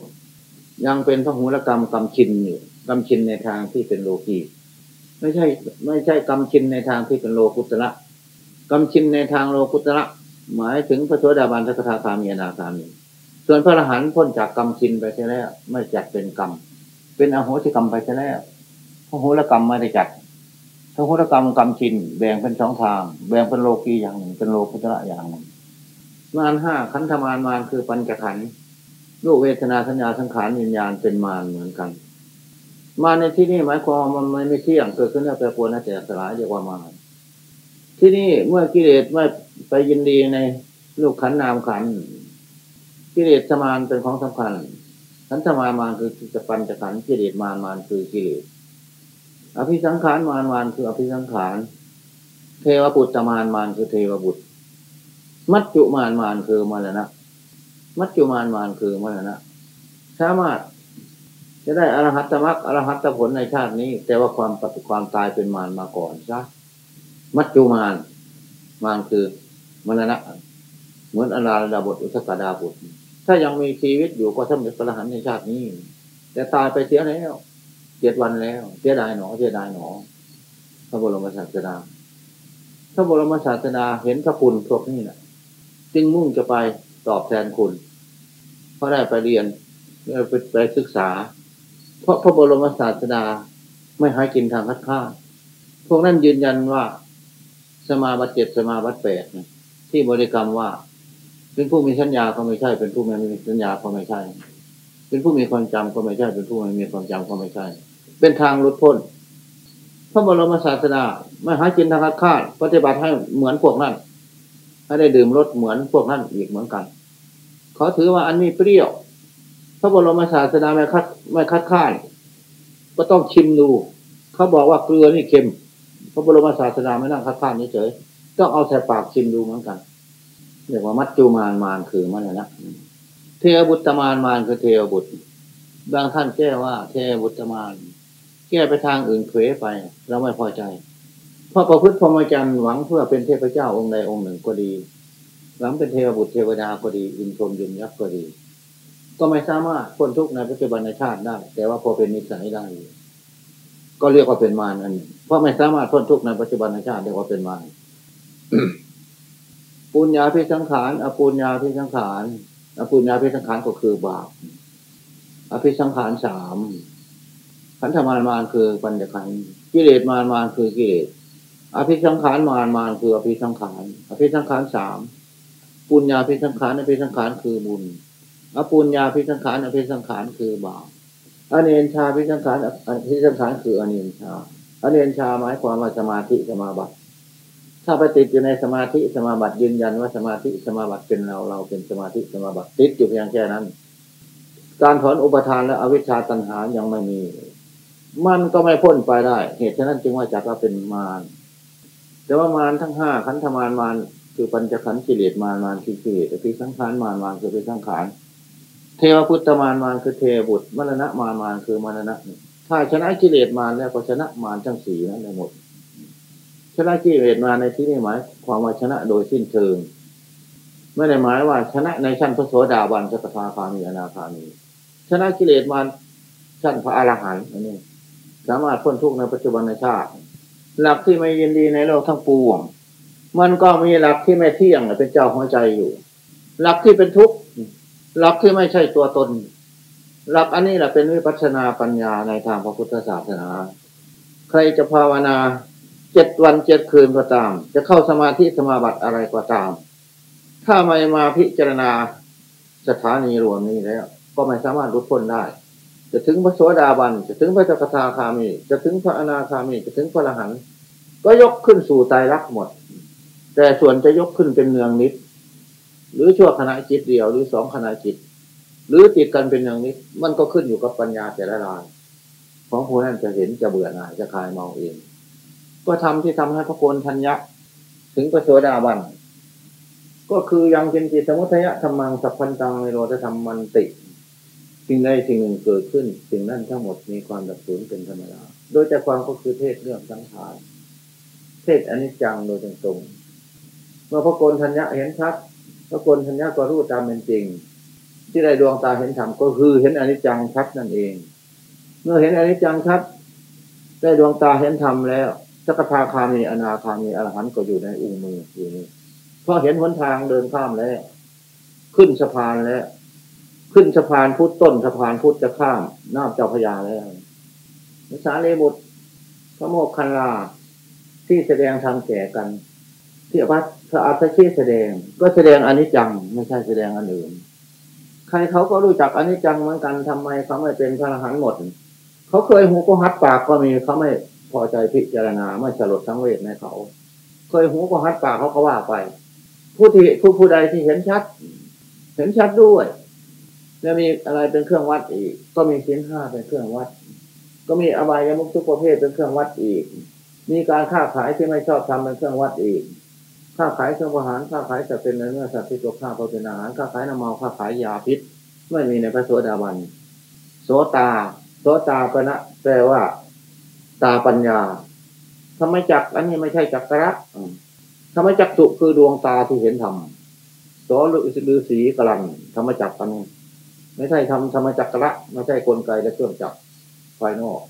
ยังเป็นพระหุรกรรมกรรมชินอยู่กรรมชินในทางที่เป็นโลกีไม่ใช่ ไม่ใช่กรรมชินในทางที่เป็นโลกุตระ กรรมชินในทางโลกุตระหมายถึงพระโสดาบันทักทาคามีนาคามี ส่วนพระอรหันต์พ้นจากกรรมชินไปใช่แล้ว ไม่จัดเป็นกรรม เป็นอโหสิกรรมไปใช่แล้วพระโหรกรรมไม่ได้จัดพระพุทธกรรมกรรมชิน แบ่งเป็นสองทาง แบ่งเป็นโลกีอย่างหนึ่งเป็นโลกุตระอย่างหนึ่งมารห้าขันธมารมารคือปัญจขันธ์รูปเวทนาสัญญาสังขารวิญญาณเป็นมารเหมือนกัน มาในที่นี้หมายความมันไม่เที่ยงเกิดขึ้นแล้วแปรปรวนแล้วแต่สลายเรียกว่ามาร ที่นี่เมื่อกิเลสไม่ไปยินดีในลูกขันนามขันกิเลสสมานเป็นของสำคัญขันธมารมารคือจะปัญจะขันกิเลสมารมารคือกิเลสอภิสังขารมารมานคืออภิสังขารเทวปุตตมารมานคือเทวบุตร มัจจุมารมานคือมรณะมัจจุมารมานคือมรณะสามารถจะได้อรหัตตมรรคอรหัตตผลในชาตินี้ แต่ว่าความปฏิความตายเป็นมารมาก่อนซะ มัจจุมานมานคือมรณะเหมือนอนาลดาบทอุสกดาบุตรถ้ายังมีชีวิตอยู่ก็สำเร็จพระหันในชาตินี้ แต่ตายไปเสียแล้วเจ็ดวันแล้วเสียดายหนอเสียดายหนอพระบรมศาสดาพระบรมศาสดาเห็นพระคุณพวกนี้แหละจึงมุ่งจะไปตอบแทนคุณ เพราะได้ไปเรียนไปไปศึกษา เพราะพระบรมศาสดาไม่ให้กินทางคัดค้าพวกนั้นยืนยันว่า สมาบัติเจ็ดสมาบัติแปดที่บริกรรมว่า เป็นผู้มีสัญญาก็ไม่ใช่ เป็นผู้ไม่มีสัญญาก็ไม่ใช่ เป็นผู้มีความจำก็ไม่ใช่ เป็นผู้ไม่มีความจำก็ไม่ใช่ เป็นทางลดพ้นพระบรมศาสดาไม่หากินทางคัดค้าปฏิบัติให้เหมือนพวกนั้นให้ได้ดื่มรสเหมือนพวกนั้นอีกเหมือนกันเขาถือว่าอันนี้เปรี้ยวพระบรมศาสดาไม่คัดไม่คัดค้านก็ต้องชิมดู เขาบอกว่าเกลือนี่เค็ม พระบรมศาสดาไม่นั่งคัดค้านเฉยต้องเอาใส่ปากชิมดูเหมือนกันเรียกว่ามัจจุมานมานคือมันนะเทวบุตรมานมานคือเทวบุตร บางท่านแก้ว่า เทวบุตรมาน แก้ไปทางอื่นเควไปเราไม่พอใจเพราะประพฤติพรหมจรรย์หวังเพื่อเป็นเทพเจ้าองค์ใดองค์หนึ่งก็ดี หวังเป็นเทวบุตรเทวดาก็ดีอินทรมยุมยักษ์ก็ดี ก็ไม่สามารถพ้นทุกข์ในปัจจุบันในชาติได้ แต่ว่าพอเป็นนิสัยได้ ก็เรียกว่าเป็นมารอันหนึ่งเพราะไม่สามารถพ้นทุกข์ในปัจจุบันในชาติเรียกว่าเป็นมารปุญญาพิสังขารอปุญญาพิสังขารอปุญญาพิสังขารก็คือบาปอภิสังขารสามขันธมารมารคือปัญญขันกิเลสมารมารคือกิเลสอภิสังขารมารมารคืออภิสังขารอภิสังขารสามปุญญาภิสังขารอภิสังขารคือบุญอปุญญาภิสังขารอภิสังขารคือบาป อเนนชาภิสังขารอภิสังขารคืออเนนชาอเนนชาหมายความว่าสมาธิสมาบัติ ถ้าไปติดอยู่ในสมาธิสมาบัติยืนยันว่าสมาธิสมาบัติเป็นเราเราเป็นสมาธิสมาบัติติดอยู่เพียงแค่นั้น การถอนอุปทานและอวิชชาตัณหายังไม่มี มันก็ไม่พ้นไปได้ เหตุฉะนั้นจึงว่าจักว่าเป็นมารแต่ว่ามารทั้งห้าขันธมารมารคือปัญจขันธ์กิเลสมารมารคือกิเลสอภิสังขารมารมารคืออภิสังขาร เทวพุทธมารมารคือเทวบุตรมรณะมารมารคือมรณะถ้าชนะกิเลสมารแล้วก็ชนะมารทั้งสี่นั้นได้หมด ชนะกิเลสมารในที่นี้หมายความว่าชนะโดยสิ้นเชิง ไม่ได้หมายว่าชนะในชั้นพระโสดาบันสักทาคามีอนาคามีชนะกิเลสมารชั้นพระอรหันต์อันนี้สามารถพ้นทุกข์ในปัจจุบันในชาติ หลักที่ไม่ยินดีในโลกทั้งปวง มันก็มีหลักที่ไม่เที่ยงเป็นเจ้าหัวใจอยู่ หลักที่เป็นทุกข์ หลักที่ไม่ใช่ตัวตน หลักอันนี้แหละเป็นวิปัสนาปัญญาในทางพระพุทธศาสนา ใครจะภาวนาเจ็ดวันเจ็ดคืนก็ตาม จะเข้าสมาธิสมาบัติอะไรก็ตาม ถ้าไม่มาพิจารณาสถานีรวมนี้แล้ว ก็ไม่สามารถรุดพ้นได้ จะถึงพระโสดาบัน จะถึงพระจักทาคามี จะถึงพระอนาคามี จะถึงพระอรหันต์ก็ยกขึ้นสู่ใจรักหมด แต่ส่วนจะยกขึ้นเป็นเนืองนิด หรือชั่วขณะจิตเดียวหรือสองขณะจิต หรือติดกันเป็นเนืองนิดมันก็ขึ้นอยู่กับปัญญาแต่ละรายของผู้นั้นจะเห็นจะเบื่อหน่ายจะคลายเมาเอง ก็ทำที่ทำให้พระโกนทัญญะ ถึงพระโสดาบันก็คือยังเป็นจิตสมุทัยธรรมังสัพพันตังในโรธธรรมมันติสิ่งใดสิ่งหนึ่งเกิดขึ้น สิ่งนั้นทั้งหมดมีความดับสูญเป็นธรรมดาโดยแต่ความก็คือเทศเรื่องสังขารเทศอนิจจังโดยตรงๆเมื่อพระโกนทัญญะเห็นชัด ระกนทัญญะก็รู้ตามเป็นจริง ที่ได้ดวงตาเห็นธรรมก็คือเห็นอนิจจังชัดนั่นเอง เมื่อเห็นอนิจจังชัดได้ดวงตาเห็นธรรมแล้วสักทาคามีอนาคามีอรหันต์ก็อยู่ในอุ้งมืออยู่นี่พอเห็นหนทางเดินข้ามแล้ว ขึ้นสะพานแล้ว ขึ้นสะพานพุทธต้นสะพานพุทธจะข้ามน้ำเจ้าพยาแล้วภาษาเลบุตรพระโมกขันลาที่แสดงทางแก่กัน ที่อภั พระอัตชีแสดง ก็แสดงอนิจจัง ไม่ใช่แสดงอันอื่น ใครเขาก็รู้จักอนิจจังเหมือนกันทำไมเขาไม่เป็นพระอรหันต์หมด เขาเคยหูก็ฮัดปากก็มีเขาไม่พอใจพิจารณาไม่สลดทั้งเวทในเขา เคยหูก็ฮัดปากเขาก็ว่าไป ผู้ที่ผู้ผู้ใดที่เห็นชัด เห็นชัดด้วยแล้วมีอะไรเป็นเครื่องวัดอีก ก็มีสินห้าเป็นเครื่องวัด ก็มีอบายมุกทุกประเภทเป็นเครื่องวัดอีก มีการค้าขายที่ไม่ชอบทำเป็นเครื่องวัดอีก ค้าขายเครื่องอาหารค้าขายจะเป็นเนื้อสัตว์ที่ตัวข้าเป็นอาหารค้าขายน้ำเมาค้าขายยาพิษ ไม่มีในพระโสดาบันโสตาโสตาปณะแปลว่า ตาปัญญาตธรรมจักอันนี้ไม่ใช่จักระธรรมจักสุคือดวงตาที่เห็นธรรมสอฤฤษีกลันธรรมจักอันนี้ไม่ใช่ทำธรรมจักระไม่ใช่กลไกและเครื่องจักรภายนอก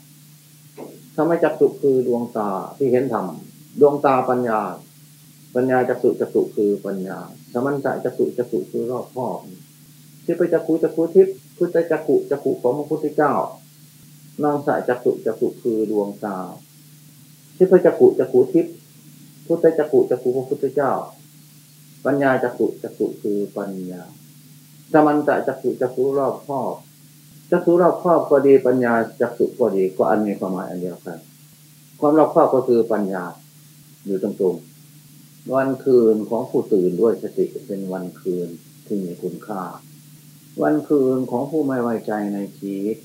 ธรรมจักสุคือดวงตาที่เห็นธรรมดวงตาปัญญา ปัญญาจักสุจักสุคือปัญญาสมัญจะจักสุจักสุคือรอบพ่อที่ไปจักขุจักขุทิพย์พุทธจักขุจักขุของพระพุทธเจ้านางสายจักสุจักสุคือดวงตาที่พระจักขุจักขุทิพย์พุทธจักขุจักขุพระพุทธเจ้า ปัญญาจักุจักขุคือปัญญาสมันตะจักขุจักขุรอบครอบจักขุรอบครอบก็ดีปัญญาจักขุก็ดีก็อันมีความหมายอันเดียวกัน ความรอบครอบก็คือปัญญาอยู่ตรงๆ วันคืนของผู้ตื่นด้วยสติเป็นวันคืนที่มีคุณค่า วันคืนของผู้ไม่ไว้ใจในชีวิต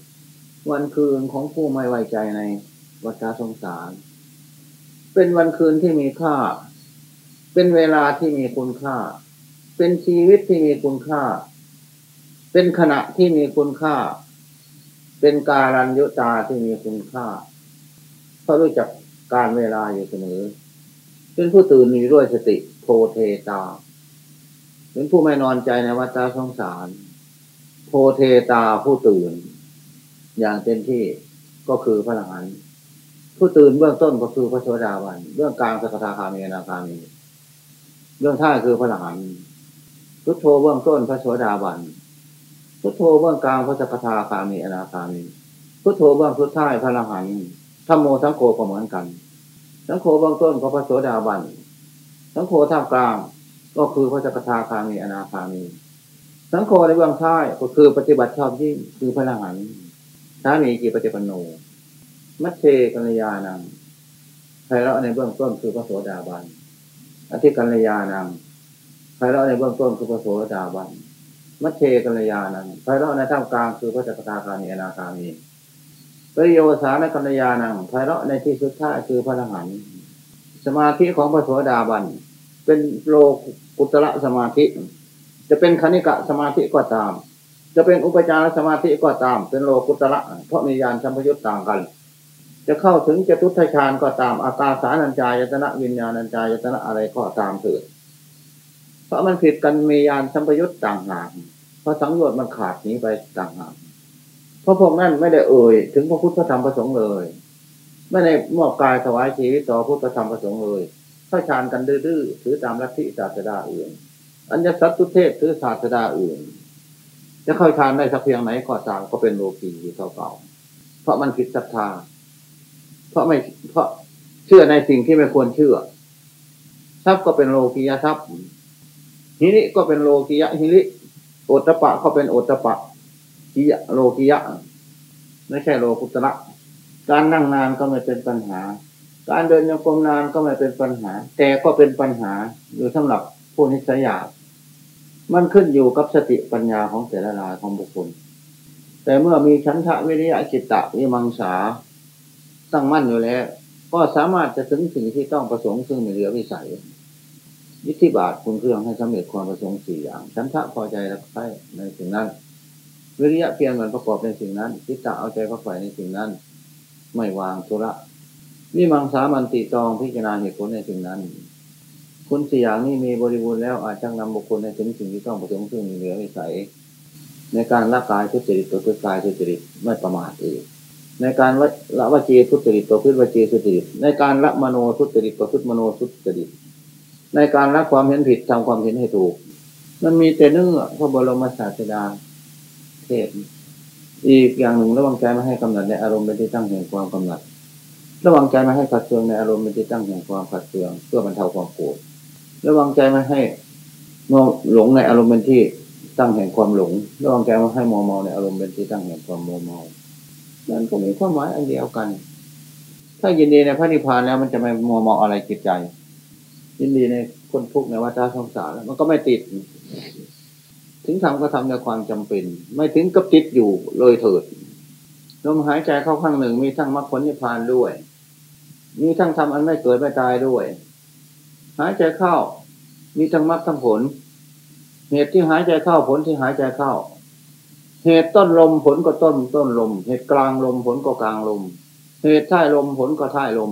วันคืนของผู้ไม่ไว้ใจในวัฏสงสาร เป็นวันคืนที่มีค่า เป็นเวลาที่มีคุณค่า เป็นชีวิตที่มีคุณค่า เป็นขณะที่มีคุณค่า เป็นการันยุตาที่มีคุณค่า เพราะรู้จักการเวลาอยู่เสมอ เป็นผู้ตื่นมีด้วยสติโพเทตา เป็นผู้ไม่นอนใจในวัฏสงสาร โพเทตาผู้ตื่น อย่างเต็มที่ก็คือพระหลานผู้ตื่นเบื้องต้นก็คือพระโสดาบันเรื่องกลางสกทาคามีนาคามีเรื่องท่าคือพระหลานพุทโธเบื้องต้นพระโสดาบันพุทโธเบื้องกลางพระสกทาคามีอนาคามีพุทโธเบื้องพุทท้ายพระรหันต์ธรรมโมทั้งโคก็เหมือนกัน ทั้งโคเบื้องต้นก็พระโสดาบันทั้งโคท่ามกลางก็คือพระสกทาคามีอนาคามีทั้งโคในเบื้องท้ายก็คือปฏิบัติชอบยิ่งคือพระรหันต์ถ้ามีกี่ปฏิปโน มัชเชกัลยานังใครละในเบื้องต้นคือพระโสดาบัน อธิกัลยานังใครละในเบื้องต้นคือพระโสดาบัน มัชเชกัลยานังไพเราะในท่ามกลางคือพระจักรตาคามีอนาคามี ปริโยสานกัลยานังไพเราะในที่สุดท้ายคือพระรหันสมาธิของพระโสดาบัน เป็นโลกุตระสมาธิ จะเป็นคณิกะสมาธิก็ตาม จะเป็นอุปจารสมาธิก็ตาม เป็นโลกุตระเพราะมียานสัมพยุตต่างกัน จะเข้าถึงจตุทชานก็ตาม อากาสานัญจายตนะวิญญาณัญจายตนะอะไรก็ตามเถิดเพราะมันผิดกันมียานสัมพยุตต่างหากเพราะสังโยชน์มันขาดนี้ไปต่างหาก ราะพวกนั้นไม่ได้เอ่ยถึงพระพุทธธรรมประสงค์เลย ไม่ได้มอบกายถวายชีวิตต่อพุทธธรรมประสงค์เลยเข้าฌานกันดื้อถือตามลัทธิศาสดาอื่น อัญญสัตตุเทศถือศาสดาอื่น จะเข้าฌานได้สักเพียงไหนก็ตามก็เป็นโลกีอยู่เก่าๆเพราะมันผิดศรัทธา เพราะไม่เพราะเชื่อในสิ่งที่ไม่ควรเชื่อทรัพย์ก็เป็นโลกียทรัพย์ฮิริก็เป็นโลกียะฮิริโอตปะเขาเป็นโอตปะ กิยะโลกิยะ ไม่ใช่โลกุตระการนั่งนานก็ไม่เป็นปัญหา การเดินยังกรมนานก็ไม่เป็นปัญหา แต่ก็เป็นปัญหาอยู่สำหรับผู้นิสัยหยาบมันขึ้นอยู่กับสติปัญญาของแต่ละรายของบุคคล แต่เมื่อมีชั้นทะวิริยะจิตตะวิมังสาตั้งมั่นอยู่แล้ว ก็สามารถจะถึงสิ่งที่ต้องประสงค์ซึ่งมีเหลือวิสัยวิธีบาทคุณเครื่องให้สำเร็จความประสงค์สี่อย่างฉันทะพอใจและใคร่ในสิ่งนั้น วิริยะเพียรมันประกอบในสิ่งนั้นทิฏฐะเอาใจพระฝ่ายในสิ่งนั้น ไม่วางสุระนี่มังสามันติตองพิจารณาเหตุผลในสิ่งนั้น คุณสี่อย่างนี้มีบริบูรณ์แล้วอาจจะนำบุคคลในถึงสิ่งที่ต้องประสงค์ซึ่งมีเหลือวิสัย ในการละกายทุจริตตัวพืกายทุจริตไม่ประมาทเอีกในการละวจีทุจริตตัวพืชวจีทุจริตในการละมโนทุจริตตัวพืชมโนทุจริตในการรักความเห็นผิดทำความเห็นให้ถูก มันมีแต่เนื้อพระบรมศาสดา เทศ อีกอย่างหนึ่งระวังใจไม่ให้กำหนัดในอารมณ์เป็นที่ตั้งแห่งความกำหนัด ระวังใจไม่ให้ขัดเคืองในอารมณ์เป็นที่ตั้งแห่งความขัดเคือง เพื่อบรรเทาความโกรธระวังใจไม่ให้มองหลงในอารมณ์เป็นที่ตั้งแห่งความหลง ระวังใจไม่ให้มองมองในอารมณ์เป็นที่ตั้งแห่งความโมเมานั่นก็มีความหมายอันเดียวกัน ถ้ายินดีในพระนิพพานแล้วมันจะไม่มัวเมาอะไรจิตใจ ยินดีในคนทุกข์ในวัฏสงสารมันก็ไม่ติด ถึงทำก็ทำในความจำเป็น ไม่ถึงกับติดอยู่เลยเถิดลมหายใจเข้าข้างหนึ่งมีทั้งมรรคผลนิพพานด้วย มีทั้งทำอันไม่เกิดไม่ตายด้วย หายใจเข้า มีทั้งมรรคทั้งผล เหตุที่หายใจเข้าผลที่หายใจเข้า เหตุต้นลมผลก็ต้นต้นลม เหตุกลางลมผลก็กลางลม เหตุท้ายลมผลก็ท้ายลม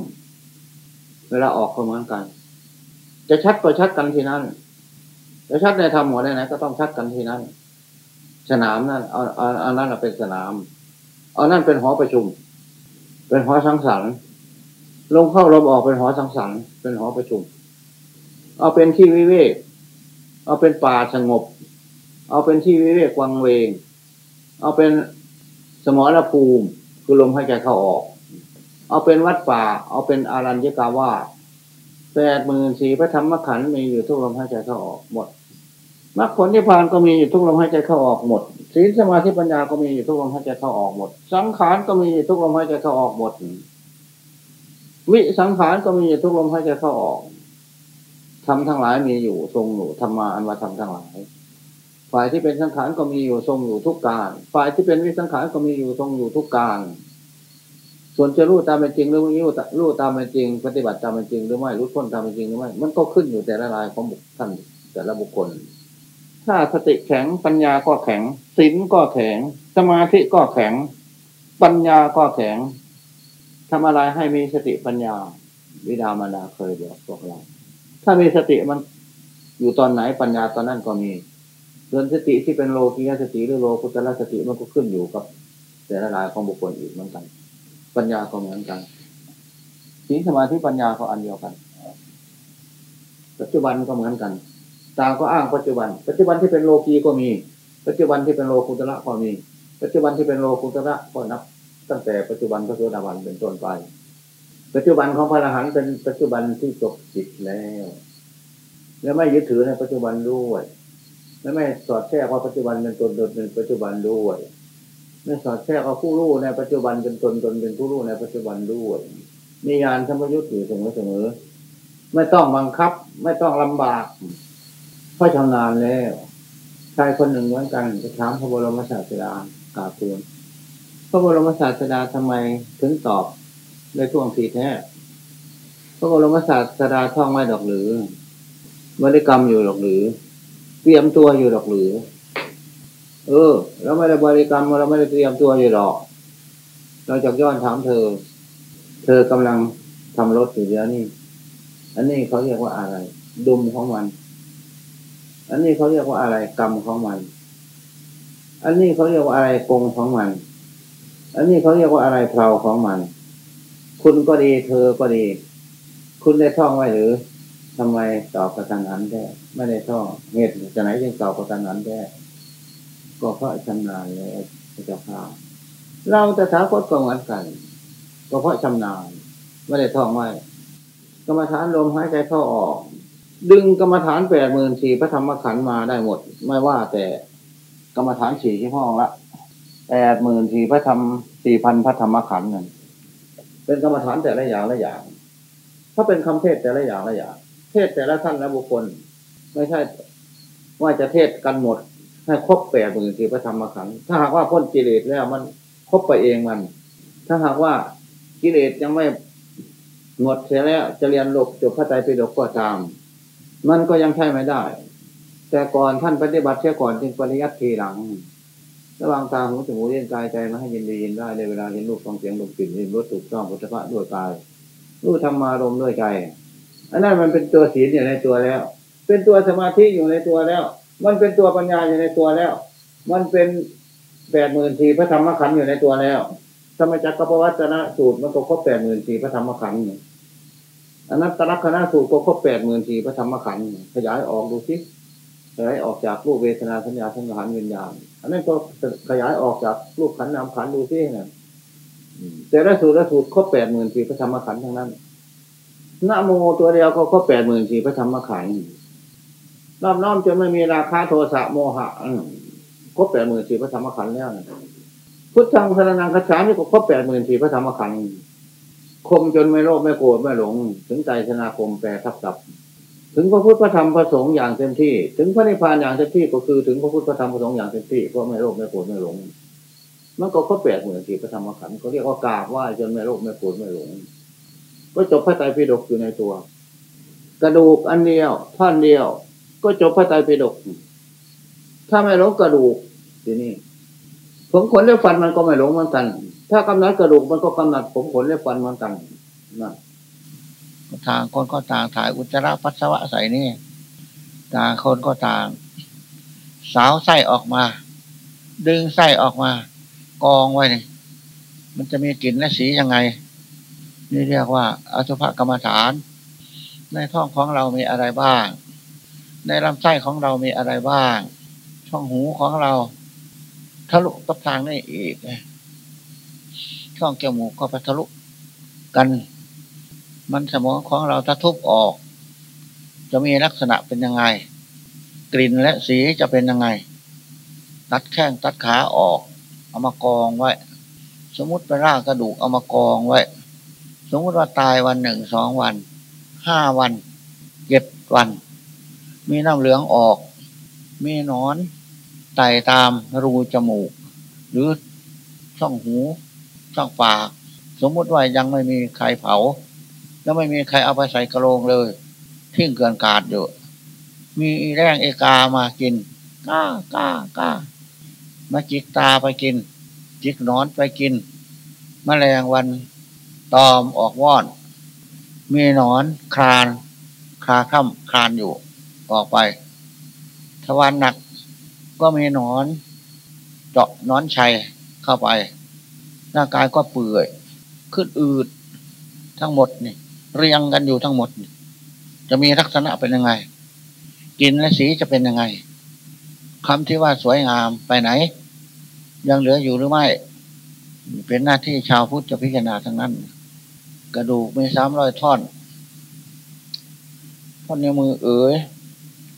เวลาออกก็เหมือนกัน จะชัดก็ชัดกันที่นั่น จะชัดในธรรมหัวไหนก็ต้องชัดกันที่นั่นสนามนั่นเอาเอาเอานั่นเป็นสนาม เอานั่นเป็นหอประชุม เป็นหอสังสรรค์ลงเข้าลมออกเป็นหอสังสรรค์เป็นหอประชุม เอาเป็นที่วิเวกเอาเป็นป่าสงบ เอาเป็นที่วิเวกวังเวง เอาเป็นสมรภูมิคือลมหายใจเข้าออก เอาเป็นวัดป่า เอาเป็นอารัญญกาวาสแปดหมื่นสี่พระธรรมขันธ์มีอยู่ทุกลมหายใจเข้าออกหมด มรรคผลที่พานก็มีอยู่ทุกลมหายใจเข้าออกหมดศีลสมาธิปัญญาก็มีอยู่ทุกลมหายใจเข้าออกหมด สังขารก็มีอยู่ทุกลมหายใจเข้าออกหมด วิสังขารก็มีอยู่ทุกลมหายใจเข้าออกทำทั้งหลายมีอยู่ทรงอยู่ธรรมาอันว่าทำทั้งหลายฝ่ายที่เป็นสังขารก็มีอยู่ทรงอยู่ทุกการ ฝ่ายที่เป็นวิสังขารก็มีอยู่ทรงอยู่ทุกการ ส่วนจะรู้ตามเป็นจริงหรือไม่รู้รู้ตามเป็นจริง ปฏิบัติตามเป็นจริงหรือไม่รู้พ้นตามเป็นจริงหรือไม่ มันก็ขึ้นอยู่แต่ละรายของบุคคลแต่ละบุคคล ถ้าสติแข็งปัญญาก็แข็งศีลก็แข็ง สมาธิก็แข็ง ปัญญาก็แข็งทำอะไรให้มีสติปัญญา วิดามาดาเคยบอกพวกเรา ถ้ามีสติมันอยู่ตอนไหนปัญญาตอนนั้นก็มีเรื่องสติที่เป็นโลกียสติหรือโลกุตละสติมันก็ขึ้นอยู่กับ แต่ละรายของบุคคลอีกเหมือนกัน ปัญญาก็เหมือนกันศีลสมาธิปัญญาก็อันเดียวกัน ปัจจุบันก็เหมือนกัน ต่างก็อ้างปัจจุบัน ปัจจุบันที่เป็นโลกีก็มี ปัจจุบันที่เป็นโลกุตละก็มี ปัจจุบันที่เป็นโลกุตละก็นับ ตั้งแต่ปัจจุบันพระโสดาบันเป็นต้นไป ปัจจุบันของพระอรหันต์เป็นปัจจุบันที่จบจิตแล้ว และไม่ยึดถือในปัจจุบันด้วย และไม่สอดแทรกว่าปัจจุบันเป็นตนตนเป็นปัจจุบันด้วยไม่สอดแทรกว่าผู้รู้ในปัจจุบันเป็นตนตนเป็นผู้รู้ในปัจจุบันด้วยมียานธรรมยุทธ์อยู่เสมอเสมอไม่ต้องบังคับ ไม่ต้องลำบาก พราะชำนาญแล้วชายคนหนึ่งเหมือนกันจะถามพระบรมศาสดากราบทูลพระบรมศาสดาทำไมถึงตอบในช่วงทีแท้พระบรมศาสดาท่องไม่ดอกหรือบริกรรมอยู่ดอกหรือ เตรียมตัวอยู่ดอกหรือ เออเราไม่ได้บริกรรมเราไม่ได้เตรียมตัวอยู่หรอก เราจะย้อนถามเธอ เธอกำลังทำรถอยู่เดี๋ยวนี้อันนี้เขาเรียกว่าอะไร ดุมของมัน อันนี้เขาเรียกว่าอะไรกรรมของมัน อันนี้เขาเรียกว่าอะไรกงของมัน อันนี้เขาเรียกว่าอะไรเพลาของมัน คุณก็ดีเธอก็ดี คุณได้ท่องไว้หรือทำไมตอบกระตันหันแท้ไม่ได้ท่องเหตุจะไหนจึงตอบกระตันหันแท้ก็เพราะชำนาญแล้วพระเจ้าค่ะเราจะถาคตก็เหมือนกัน ก็เพราะชำนาญไม่ได้ท่องไว้กรรมฐานลมหายใจเข้าออก ดึงกรรมฐานแปดหมื่นสี่พระธรรมขันธ์มาได้หมด ไม่ว่าแต่กรรมฐานสี่ที่ห้องละแปดหมื่นสี่พระธรรมสี่พันพระธรรมขันธ์นั่นเป็นกรรมฐานแต่ละอย่างละอย่าง ถ้าเป็นคำเทศแต่ละอย่างละอย่าง เทศแต่ละท่านและบุคคล ไม่ใช่ว่าจะเทศกันหมดให้ครบแปดหมื่นสี่พระธรรมขันธ์ถ้าหากว่าพ้นกิเลสแล้วมันครบไปเองมัน ถ้าหากว่ากิเลสยังไม่หมดเสียแล้วจะเรียนหลบจบพระไตรปิฎกก็ตาม มันก็ยังใช่ไม่ได้ แต่ก่อนท่านปฏิบัติเสียก่อนจึงปริยัติทีหลัง ระวังตาหูจมูกเลี้ยงกายใจมาให้ยินดียินได้ในเวลาเห็นรูปฟังเสียงดมกลิ่นเห็นรสถูกต้องพุทธะด้วยกายรู้ธรรมารมด้วยใจ อันนั้นมันเป็นตัวศีลอยู่ในตัวแล้ว เป็นตัวสมาธิอยู่ในตัวแล้ว มันเป็นตัวปัญญาอยู่ในตัวแล้ว มันเป็นแปดหมื่นสี่พระธรรมขันธ์อยู่ในตัวแล้วสมัยจักรพวัจนะสูตรมันก็ครบแปดหมื่นสี่พระธรรมขันธ์ อันนั้นตรักคณะสูตรก็ครบแปดหมื่นสี่พระธรรมขันธ์ขยายออกดูสิขยายออกจากรูปเวทนาสัญญาสังขารวิญญาณอันนั้นก็ขยายออกจากรูปขันธ์นามขันธ์ดูซิเนี่ยแต่ละสูตรละสูตรครบแปดหมื่นสี่พระธรรมขันธ์ทั้งนั้นนโมตัวเดียวก็ครบแปดหมื่นสี่พระธรรมขันธ์น้อมน้อมจนไม่มีราคาโทสะโมหะครบแปดหมื่นสี่พระธรรมขันธ์แล้วพุทธังสรนังคัจฉานี่ก็ครบแปดหมื่นสี่พระธรรมขันธ์ คมจนไม่โลภไม่โกรธไม่หลง ถึงใจชนาคมแปรทับศัพท์ถึงพระพุทธพระธรรมพระสงฆ์อย่างเต็มที่ ถึงพระนิพพานอย่างเต็มที่ก็คือถึงพระพุทธพระธรรมพระสงฆ์อย่างเต็มที่เพราะไม่โลภไม่โกรธไม่หลงมันก็ข้อแปดเหมือนที่พระธรรมขันธ์เขาเรียกว่ากราบไหว้จนไม่โลภไม่โกรธไม่หลงก็จบพระไตรปิฎกอยู่ในตัว กระดูกอันเดียวท่อนเดียว ก็จบพระไตรปิฎกถ้าไม่หลงกระดูกทีนี้ผมขนเล็บฟันมันก็ไม่หลงเหมือนกัน ถ้ากำนัดกระดูกมันก็กำนัดผมขนเล็บฟันเหมือนกันนะทางคนก็ต่างถ่ายอุจจาระปัสสาวะใส่นี่ต่างคนก็ต่าง สาวไส้ออกมา ดึงไส้ออกมา กองไว้นี่มันจะมีกลิ่นและสียังไง นี่เรียกว่าอสุภกรรมฐาน ในท้องของเรามีอะไรบ้าง ในลำไส้ของเรามีอะไรบ้าง ช่องหูของเราทะลุกับทางนี่อีก ช่องจมูกก็ไปทะลุกัน มันสมองของเราถ้าทุบออก จะมีลักษณะเป็นยังไง กลิ่นและสีจะเป็นยังไง ตัดแข้งตัดขาออก เอามากองไว้ สมมติไปรางกระดูกเอามากองไว้ สมมติว่าตายวันหนึ่งสองวัน ห้าวันเจ็ดวัน มีน้ำเหลืองออก มีนอนไต่ตามรูจมูก หรือช่องหู ช่องปาก สมมุติว่ายังไม่มีใครเผา แล้วไม่มีใครเอาไปใส่กระโลงเลยทิ้งเกินกาดอยู่ มีแรงเอกามากินก้าก้าก้ามาจิกตาไปกิน จิกนอนไปกินมแมลงวันตอมออกว่อน มีนอนคลาน คลาค่ำคลานอยู่ ออกไปทวารหนักก็มีนอน เจาะนอนชัยเข้าไป ร่างกายก็เปื่อย ขึ้นอืดทั้งหมดนี่ เรียงกันอยู่ทั้งหมด จะมีลักษณะเป็นยังไงกินและสีจะเป็นยังไงคำที่ว่าสวยงามไปไหน ยังเหลืออยู่หรือไม่ เป็นหน้าที่ชาวพุทธจะพิจารณาทั้งนั้น กระดูกมีสามร้อยท่อนท่อนนิ้วมือเอ๋ย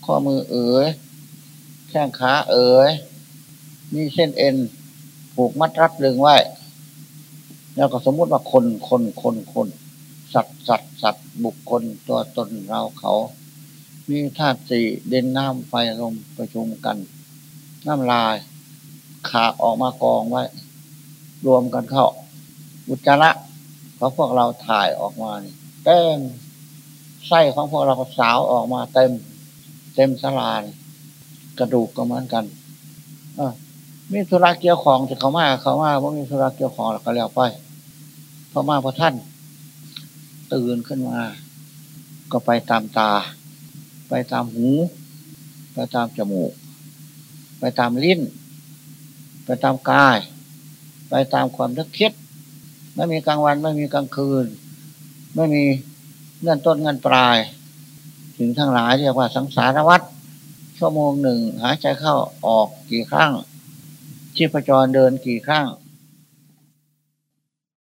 ข้อมือเอ๋ยแข้งขาเอ๋ยมีเส้นเอ็นผูกมัดรัดลึงไว้ แล้วก็สมมุติว่าคนคนคนคนสัตว์สัตว์สัตว์บุคคลตัวตนเราเขา มีธาตุสี่เด่นน้ำไฟลมประชุมกัน น้ำลาย ขาออกมากองไว้ รวมกันเข้า อุจจาระของพวกเราถ่ายออกมาเต็มไส้ของพวกเราสาวออกมาเต็ม เต็มสลานกระดูกก็เหมือนกันอมีธุระเกี่ยวของจะเขามาเขามาว่ามีธุระเกี่ยวของก็แล้วไป พอมาพอท่าน ตื่นขึ้นมา ก็ไปตามตา ไปตามหู ไปตามจมูก ไปตามลิ้น ไปตามกาย ไปตามความนึกคิดไม่มีกลางวันไม่มีกลางคืน ไม่มีเงื่อนต้นเงื่อนปลาย ถึงทั้งหลายเรียกว่าสังสารวัฏชั่วโมงหนึ่งหายใจเข้าออกกี่ครั้งชีพจรเดินกี่ครั้ง